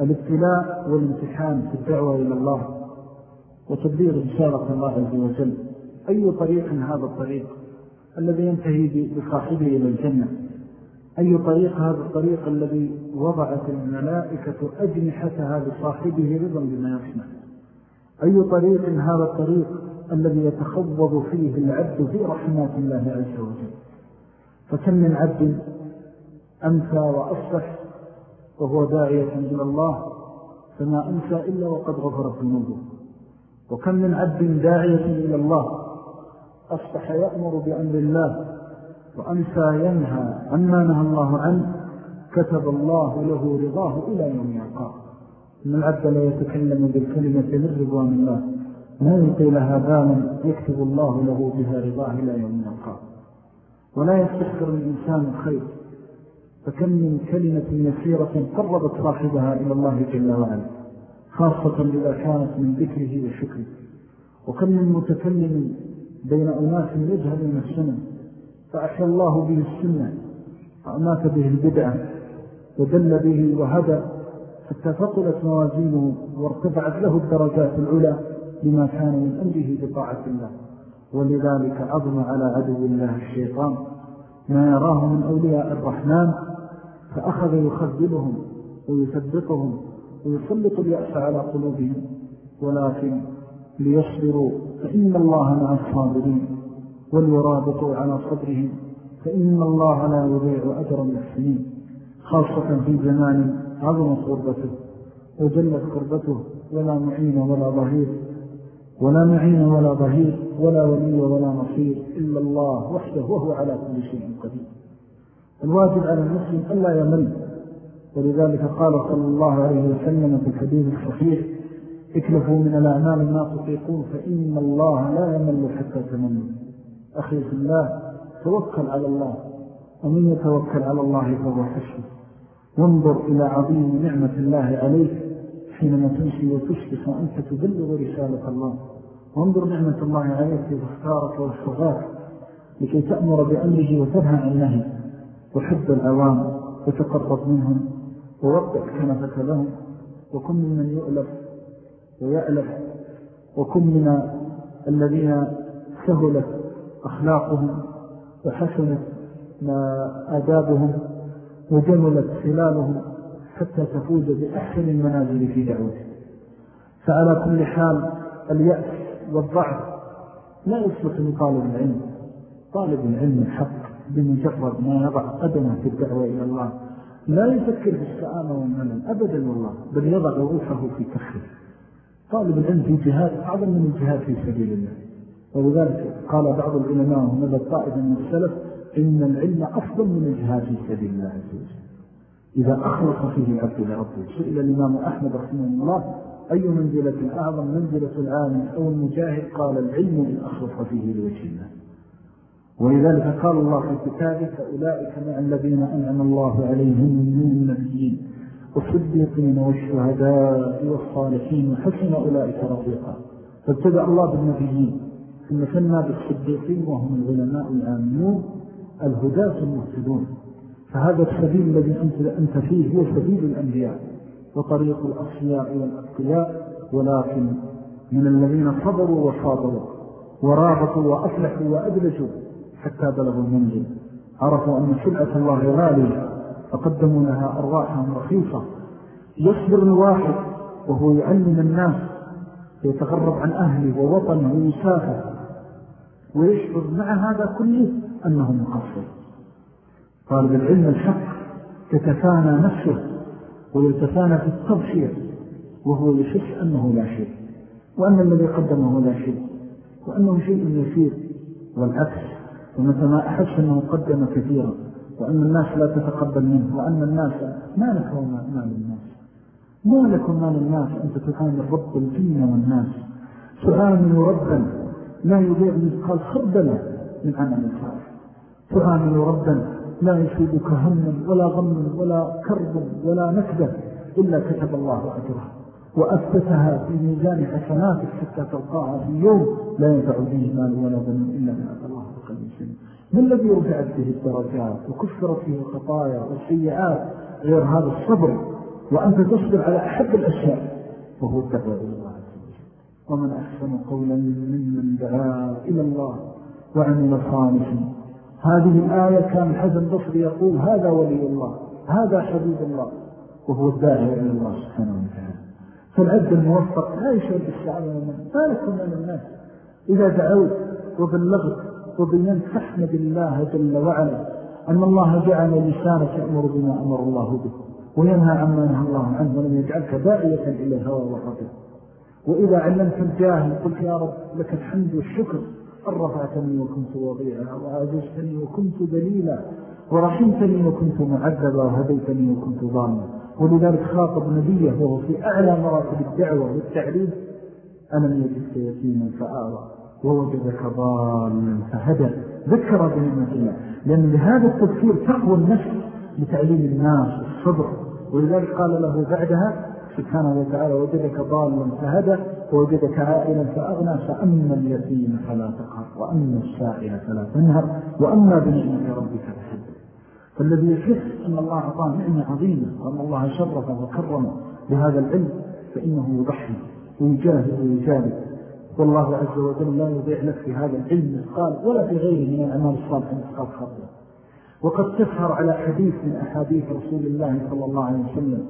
الابتلاء والامتحان في الدعوة إلى الله وتبليغ رسالة الله عز وجل. أي طريق هذا الطريق؟ الذي ينتهي بصاحبه إلى الجنة. أي طريق هذا الطريق الذي وضعت الملائكة أجنحتها بصاحبه رضا بما يصنع. أي طريق هذا الطريق الذي يتخوض فيه العبد في رحمات الله عز وجل. فكم من عبد أنسى وأصفح وهو داعية إلى الله فما أنسى إلا وقد غفرت ذنوبه. وكم من عبد داعية إلى الله أصبح يأمر بأمر الله وأنسى ينهى عما نهى الله عنه كتب الله له رضاه إلى يوم يلقاه. إن العبد لا يتكلم بالكلمة من رضوان الله ما يلقي لها بالا يكتب الله له بها رضاه إلى يوم يلقاه. ولا يستحقر الإنسان الخير فكم من كلمة يسيرة قربت صاحبها إلى الله جل وعلا خاصة إذا كانت من ذكره وشكره. وكم من متكلم بين أناس يجهل من السنة فأحيى الله به السنة وأمات به البدعة ودل به وهدى حتى فقلت موازينه وارتفعت له الدرجات العلى لما كان من أمره بطاعة الله. ولذلك عظم على عدو الله الشيطان ما يراه من أولياء الرحمن فأخذ يخذلهم ويثبتهم ويسلط اليأس على قلوبهم ولكن ليصبروا فإن الله مع الصابرين وليرابطوا على صبرهم فإن الله لا يضيع أجر المحسنين خاصة في زمان عظمت غربته وجلت قربته ولا معين ولا ظهير ولا معين ولا ظهير ولا ولي ولا نصير إلا الله وحده وهو على كل شيء قدير. الواجب على المسلم ألا يمل ولذلك قال صلى الله عليه وسلم في الحديث الصحيح اكلفوا من الأعمال ما تطيقون فإن الله لا يمل حتى تمنوا أخي في الله توكل على الله ومن يتوكل على الله فهو حسن. وانظر إلى عظيم نعمة الله عليك حينما تمشي وتشبك وأنت تبلغ رسالة الله. وانظر نعمة الله عليك إذا اختارك واستغاك لكي تأمر بأمره وتنهى عن نهي وحب العوام وتقرب منهم ووقع كنفك لهم وكن من يؤلف ويألف وكن من الذين سهلت أخلاقهم وحسنت آدابهم وجملت خلالهم حتى تفوز بأحسن المنازل في دعوته. فعلى كل حال اليأس والضعف لا يصلح لطالب العلم. طالب العلم الحق بمجرد ما يضع قدمه في الدعوة إلى الله لا يفكر بالسعامة والملل أبدا والله بل يضع روحه في كفه. طالب العلم في جهاد أعظم من الجهاد في سبيل الله. ولذلك قال بعض العلماء ومدى الطائفة من السلف إن العلم أفضل من الجهاد في سبيل الله عز وجل. إذا أخلص فيه العبد لربه سئل الإمام أحمد رحمه الله أي منزلة أعظم منزلة العالم أو المجاهد؟ قال العلم إن أخلص فيه لوجه الله. ولذلك قال الله في كتابه فأولئك مع الذين أنعم الله عليهم من النبيين. والصديقين والشهداء والصالحين وحسن أولئك رفيقا. فابتدأ الله بالنبيين ثم ثنى بالصديقين وهم العلماء الآمنون الهداة المهتدون فهذا السبيل الذي أنت فيه هو سبيل الأنبياء وطريق الأصياء والأبقياء ولكن من الذين صبروا وصابروا ورابطوا وأصلحوا وأدلجوا حتى بلغوا المنزل. عرفوا أن سلعة الله غالية فقدموا لها أرواحهم رخيصة. يصبر الواحد وهو يعلم الناس ويتغرب عن أهله ووطنه ويسافر ويشعر مع هذا كله أنه مقصر. طالب العلم الحق تتفانى نفسه ويتفانى في التبشير وهو يحس أنه لا شيء وأن الذي قدمه لا شيء وأنه شيء يسير والعكس ومتى ما أحس أنه قدم كثيرا. وأن الناس لا تتقبل منه وأن الناس ما لك مال الناس ما لكم مال الناس أنت تعامل رب الجن والناس. تعامل ربا لا يضيع مثقال خردنا من عمل الصالح. تعامل ربا لا يصيبك هم ولا غم ولا كرب ولا نكبة إلا كتب الله أجرها. وأثبتها في ميزان حسناتك حتى تلقاها في يوم لا ينفع به مال ولا بنون إلا من أتى الله بقلب سنة ما الذي رفعت به الدرجات وكفرت فيه الخطايا والسيئات غير هذا الصبر وأنت تصبر على أحب الأشياء وهو الدعوة إلى الله عز وجل. ومن أحسن قولا ممن دعا إلى الله وعمل صالحا. هذه الآية كان الحزن بصري يقول هذا ولي الله هذا حبيب الله وهو الداعي إلى الله سبحانه وتعالى. فالعبد الموفق لا يشعر بالسعادة ومن ما لكم من الناس إذا دعوت وبلغت وبينت فاحمد الله جل وعلا أن الله جعل لسانك يأمر بما أمر الله به وينهى عما نهى الله عنه ولم يجعلك داعية إلى الهوى والرجل وإذا علمت الجاهل قلت يا رب لك الحمد والشكر أن رفعتني وكنت وضيعا وعززتني وكنت دليلا ورحمتني وكنت معذبا وهديتني وكنت ظالما. ولذلك خاطب نبيه وهو في أعلى مراتب الدعوة والتعليم ألم يجدك يتيما فآوى. ووجدك ضالا فهدى ذكر بنعمة الله. لأن لهذا التذكير تقوى النفس لتعليم الناس الصبر. ولذلك قال له بعدها سبحانه وتعالى وجدك ضالا فهدى ووجدك عائلا فأغنى فأما اليتيم فلا تقهر وأما السائل فلا تنهر وأما بنعمة ربك فحدث فالذي يحس أن الله أعطاه نعمة عظيمة وأن الله شرف وكرم بهذا العلم فإنه يضحي ويجاهد ويجاهد. والله عز وجل لا يضيع لك في هذا العلم مثقال ولا في غيره من الأعمال الصالحة مثقال خاطئة وقد تسهر على حديث من أحاديث رسول الله صلى الله عليه وسلم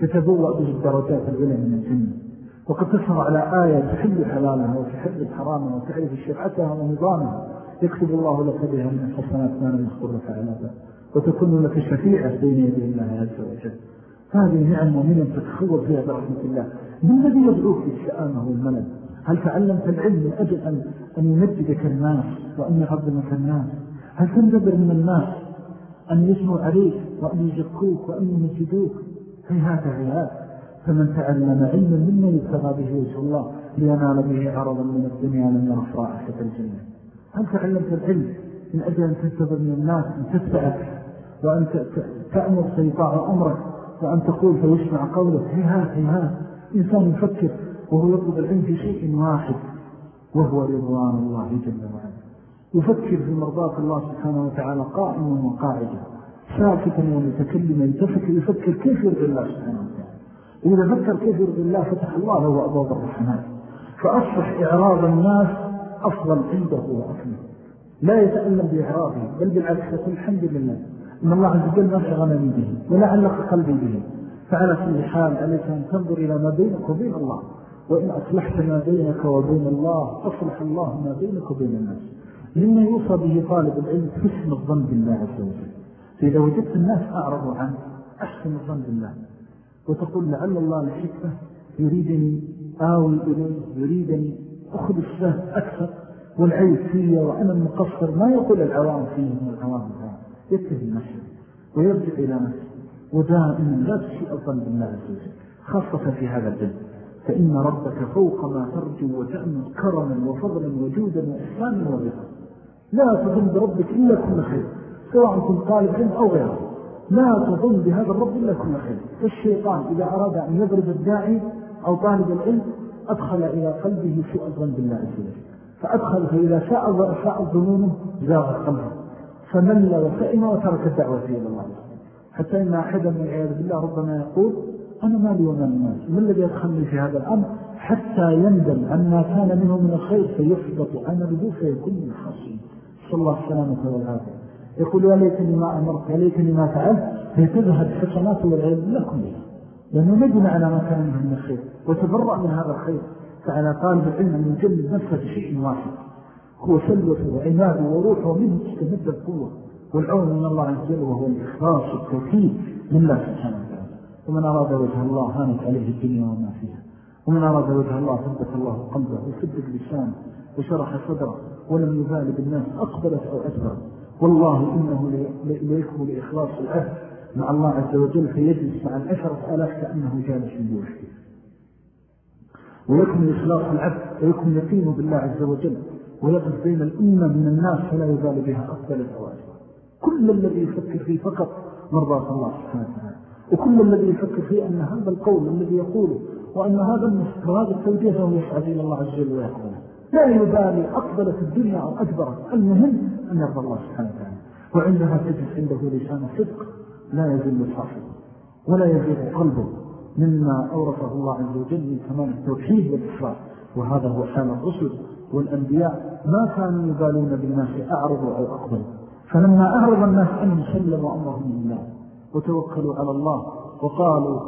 تتبوأ به الدرجات العلم من الجنة وقد تسهر على آية تحل حلالها وتحل حرامها وتعرف شرعتها ونظامها. يكتب الله لك بها من الحسنات ما لم يذكر لك ذلك. وتكون لك شفيعة بين يدي الله عز وجل. هذه نعم ومن تتخوض فيها برحمة الله. من الذي يدعوك للسآمة والملل هل تعلمت العلم من أجل أن, أن يمجدك الناس وأن يعظمك الناس؟ هل تنتظر من الناس أن يسموا عليك وأن يزكوك وأن يمجدوك هيهات هيهات فمن تعلم علما مما يبتغى به وجه الله لينال به عرضا من الدنيا لم يرف رائحة الجنة. هل تعلمت العلم من أجل أن تنتظر من الناس أن تتبعك وأن تأمر سيطاع أمرك وأن تقول فيسمع قولك؟ هيهات هيهات إنسان يفكر وهو يطلب العلم في شيء واحد وهو رضوان الله جل وعلا. يفكر في مرضات الله سبحانه وتعالى قائما وقاعدا ساكتا ومتكلما يتفكر يفكر كيف يرضي الله سبحانه وتعالى. إذا فكر كيف يرضي الله فتح الله له أبواب الرحمن فأصبح إعراض الناس أفضل عنده وأكمل. لا يتألم بإعراضه بل بالعكس يقول الحمد لله إن الله عز وجل ما شغلني به ولا علق قلبي به. فعلى كل حال عليك أن تنظر إلى ما بينك وبين الله؟ وإن أصلحت ما بينك وبين الله أصلح الله ما بينك وبين الناس. لما يوصى به طالب العلم حسن الظن بالله عز وجل. فإذا وجدت الناس أعرضوا عنه أحسن الظن بالله وتقول لعل الله الحكمة يريدني آوي إليه يريدني أخذ السهل أكثر والعيب فيه وأنا المقصر ما يقول العوام فيه والعوام فيه يتهم نفسه ويرجع إلى نفسه ودائما لا تشيء الظن بالله عز وجل خاصة في هذا الجنة. فإن ربك فوق ما ترجو وتأمن كرما وفضلا وجودا وإحسانا ورضا لا تظن بربك إلا كل خير. سواء كنت طالب علم أو غيره. لا تظن بهذا الرب إلا كل خير. الشيطان إذا أراد أن يضرب الداعي أو طالب العلم أدخل إلى قلبه سوء الظن بالله عز فأدخل فإذا شاء شاء الظنون زاغ قلبه. فمل وسئم وترك الدعوة إلى الله. حتى إن أحدا من عياذ بالله ربما يقول أنا مالي وما الناس. ما الذي يدخلني في هذا الأمر؟ حتى يندم عما كان منه من الخير فيحبط عمله فيكون من خاصين صلى الله السلامة والعافية يقول يا ليتني ما أمرت يا ليتني ما فعلت. فتذهب حسنات والعياذ لكم. بها لأنه ندم على ما كان منه من الخير. وتبرأ من هذا الخير. فعلى طالب العلم أن يجلد نفسه بشيء واحد. هو سلوته وعناده وروحه منه تستمد القوة. والعون من الله عز وجل وهو الإخلاص والتوحيد لله سبحانه ومن أراد وجه الله هانت عليه الدنيا وما فيها. ومن أراد وجه الله ثبت الله قلبه وثبت لسانه وشرح صدره ولم يبال بالناس أقبلت أو أدبر. والله إنه ليكم لإخلاص العهد مع الله عز وجل فيجلس مع العشرة ألاف كأنه جالس بوحده ويكون إخلاص العبد ويكون يقيم بالله عز وجل ويقف بين الأمة من الناس فلا يبال بها أو أدبر. كل الذي يفكر فيه فقط مرضاة الله سبحانه وتعالى. وكل الذي يفكر فيه أن هذا القول الذي يقوله وأن هذا النصر وهذا التوجيه فهو يسعد إلى الله عز وجل ويقوله لا يبالي أقبلت الدنيا أو أدبرت المهم أن يرضى الله سبحانه وتعالى. وعندها تجد عنده لسان صدق لا يزل صاحبه ولا يزيغ قلبه مما أورثه الله عز وجل من كمال التوحيد والإسراء وهذا هو حال الرسل والأنبياء. ما كانوا يبالون بالناس أعرضوا أو أقبلوا فلما أعرض الناس أنهم سلموا أمرهم لله. وتوكلوا على الله وقالوا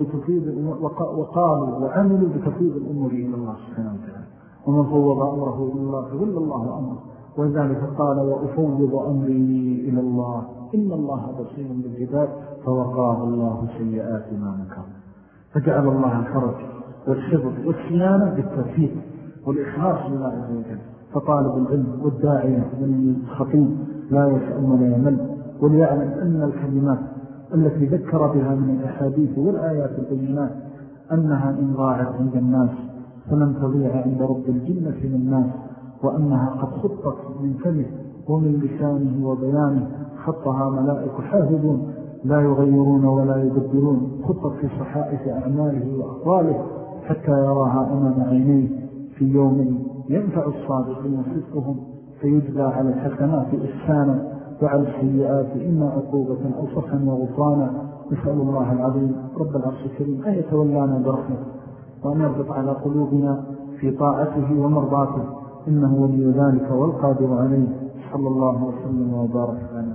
بتفيد وقالوا وعملوا بتفيد الأمور إلى الله سبحانه وتعالى. ومن فوض أمره إلى الله فقل الله أمره. ولذلك قال وأفوض أمري إلى الله. إن الله بصير بالعباد فوقاه الله سيئات ما مكر فجعل الله الفرج والحفظ والصيانة بالتوفيق والإخلاص لله عز وجل. فطالب العلم والداعية والخطيب لا يسأل ولا يمل. وليعلم أن الكلمات التي ذكر بها من الأحاديث والآيات البينات أنها إن ضاعت عند الناس فلن تضيع عند رب الجنة من الناس وأنها قد خطت من فمه ومن لسانه وبيانه خطها ملائك حافظون لا يغيرون ولا يبدلون خطت في صحائف أعماله وأقواله حتى يراها أمام عينيه. في يوم ينفع الصادقين صدقهم فيجلى على الحسنات إحسانا. وعلى السيئات إما عقوبة أو صفا وغفرانا نسأل الله العظيم رب العرش الكريم أن يتولانا برحمة وأن يربط على قلوبنا في طاعته ومرضاته. إنه ولي ذلك والقادر عليه. صلى الله وسلم وبارك لنا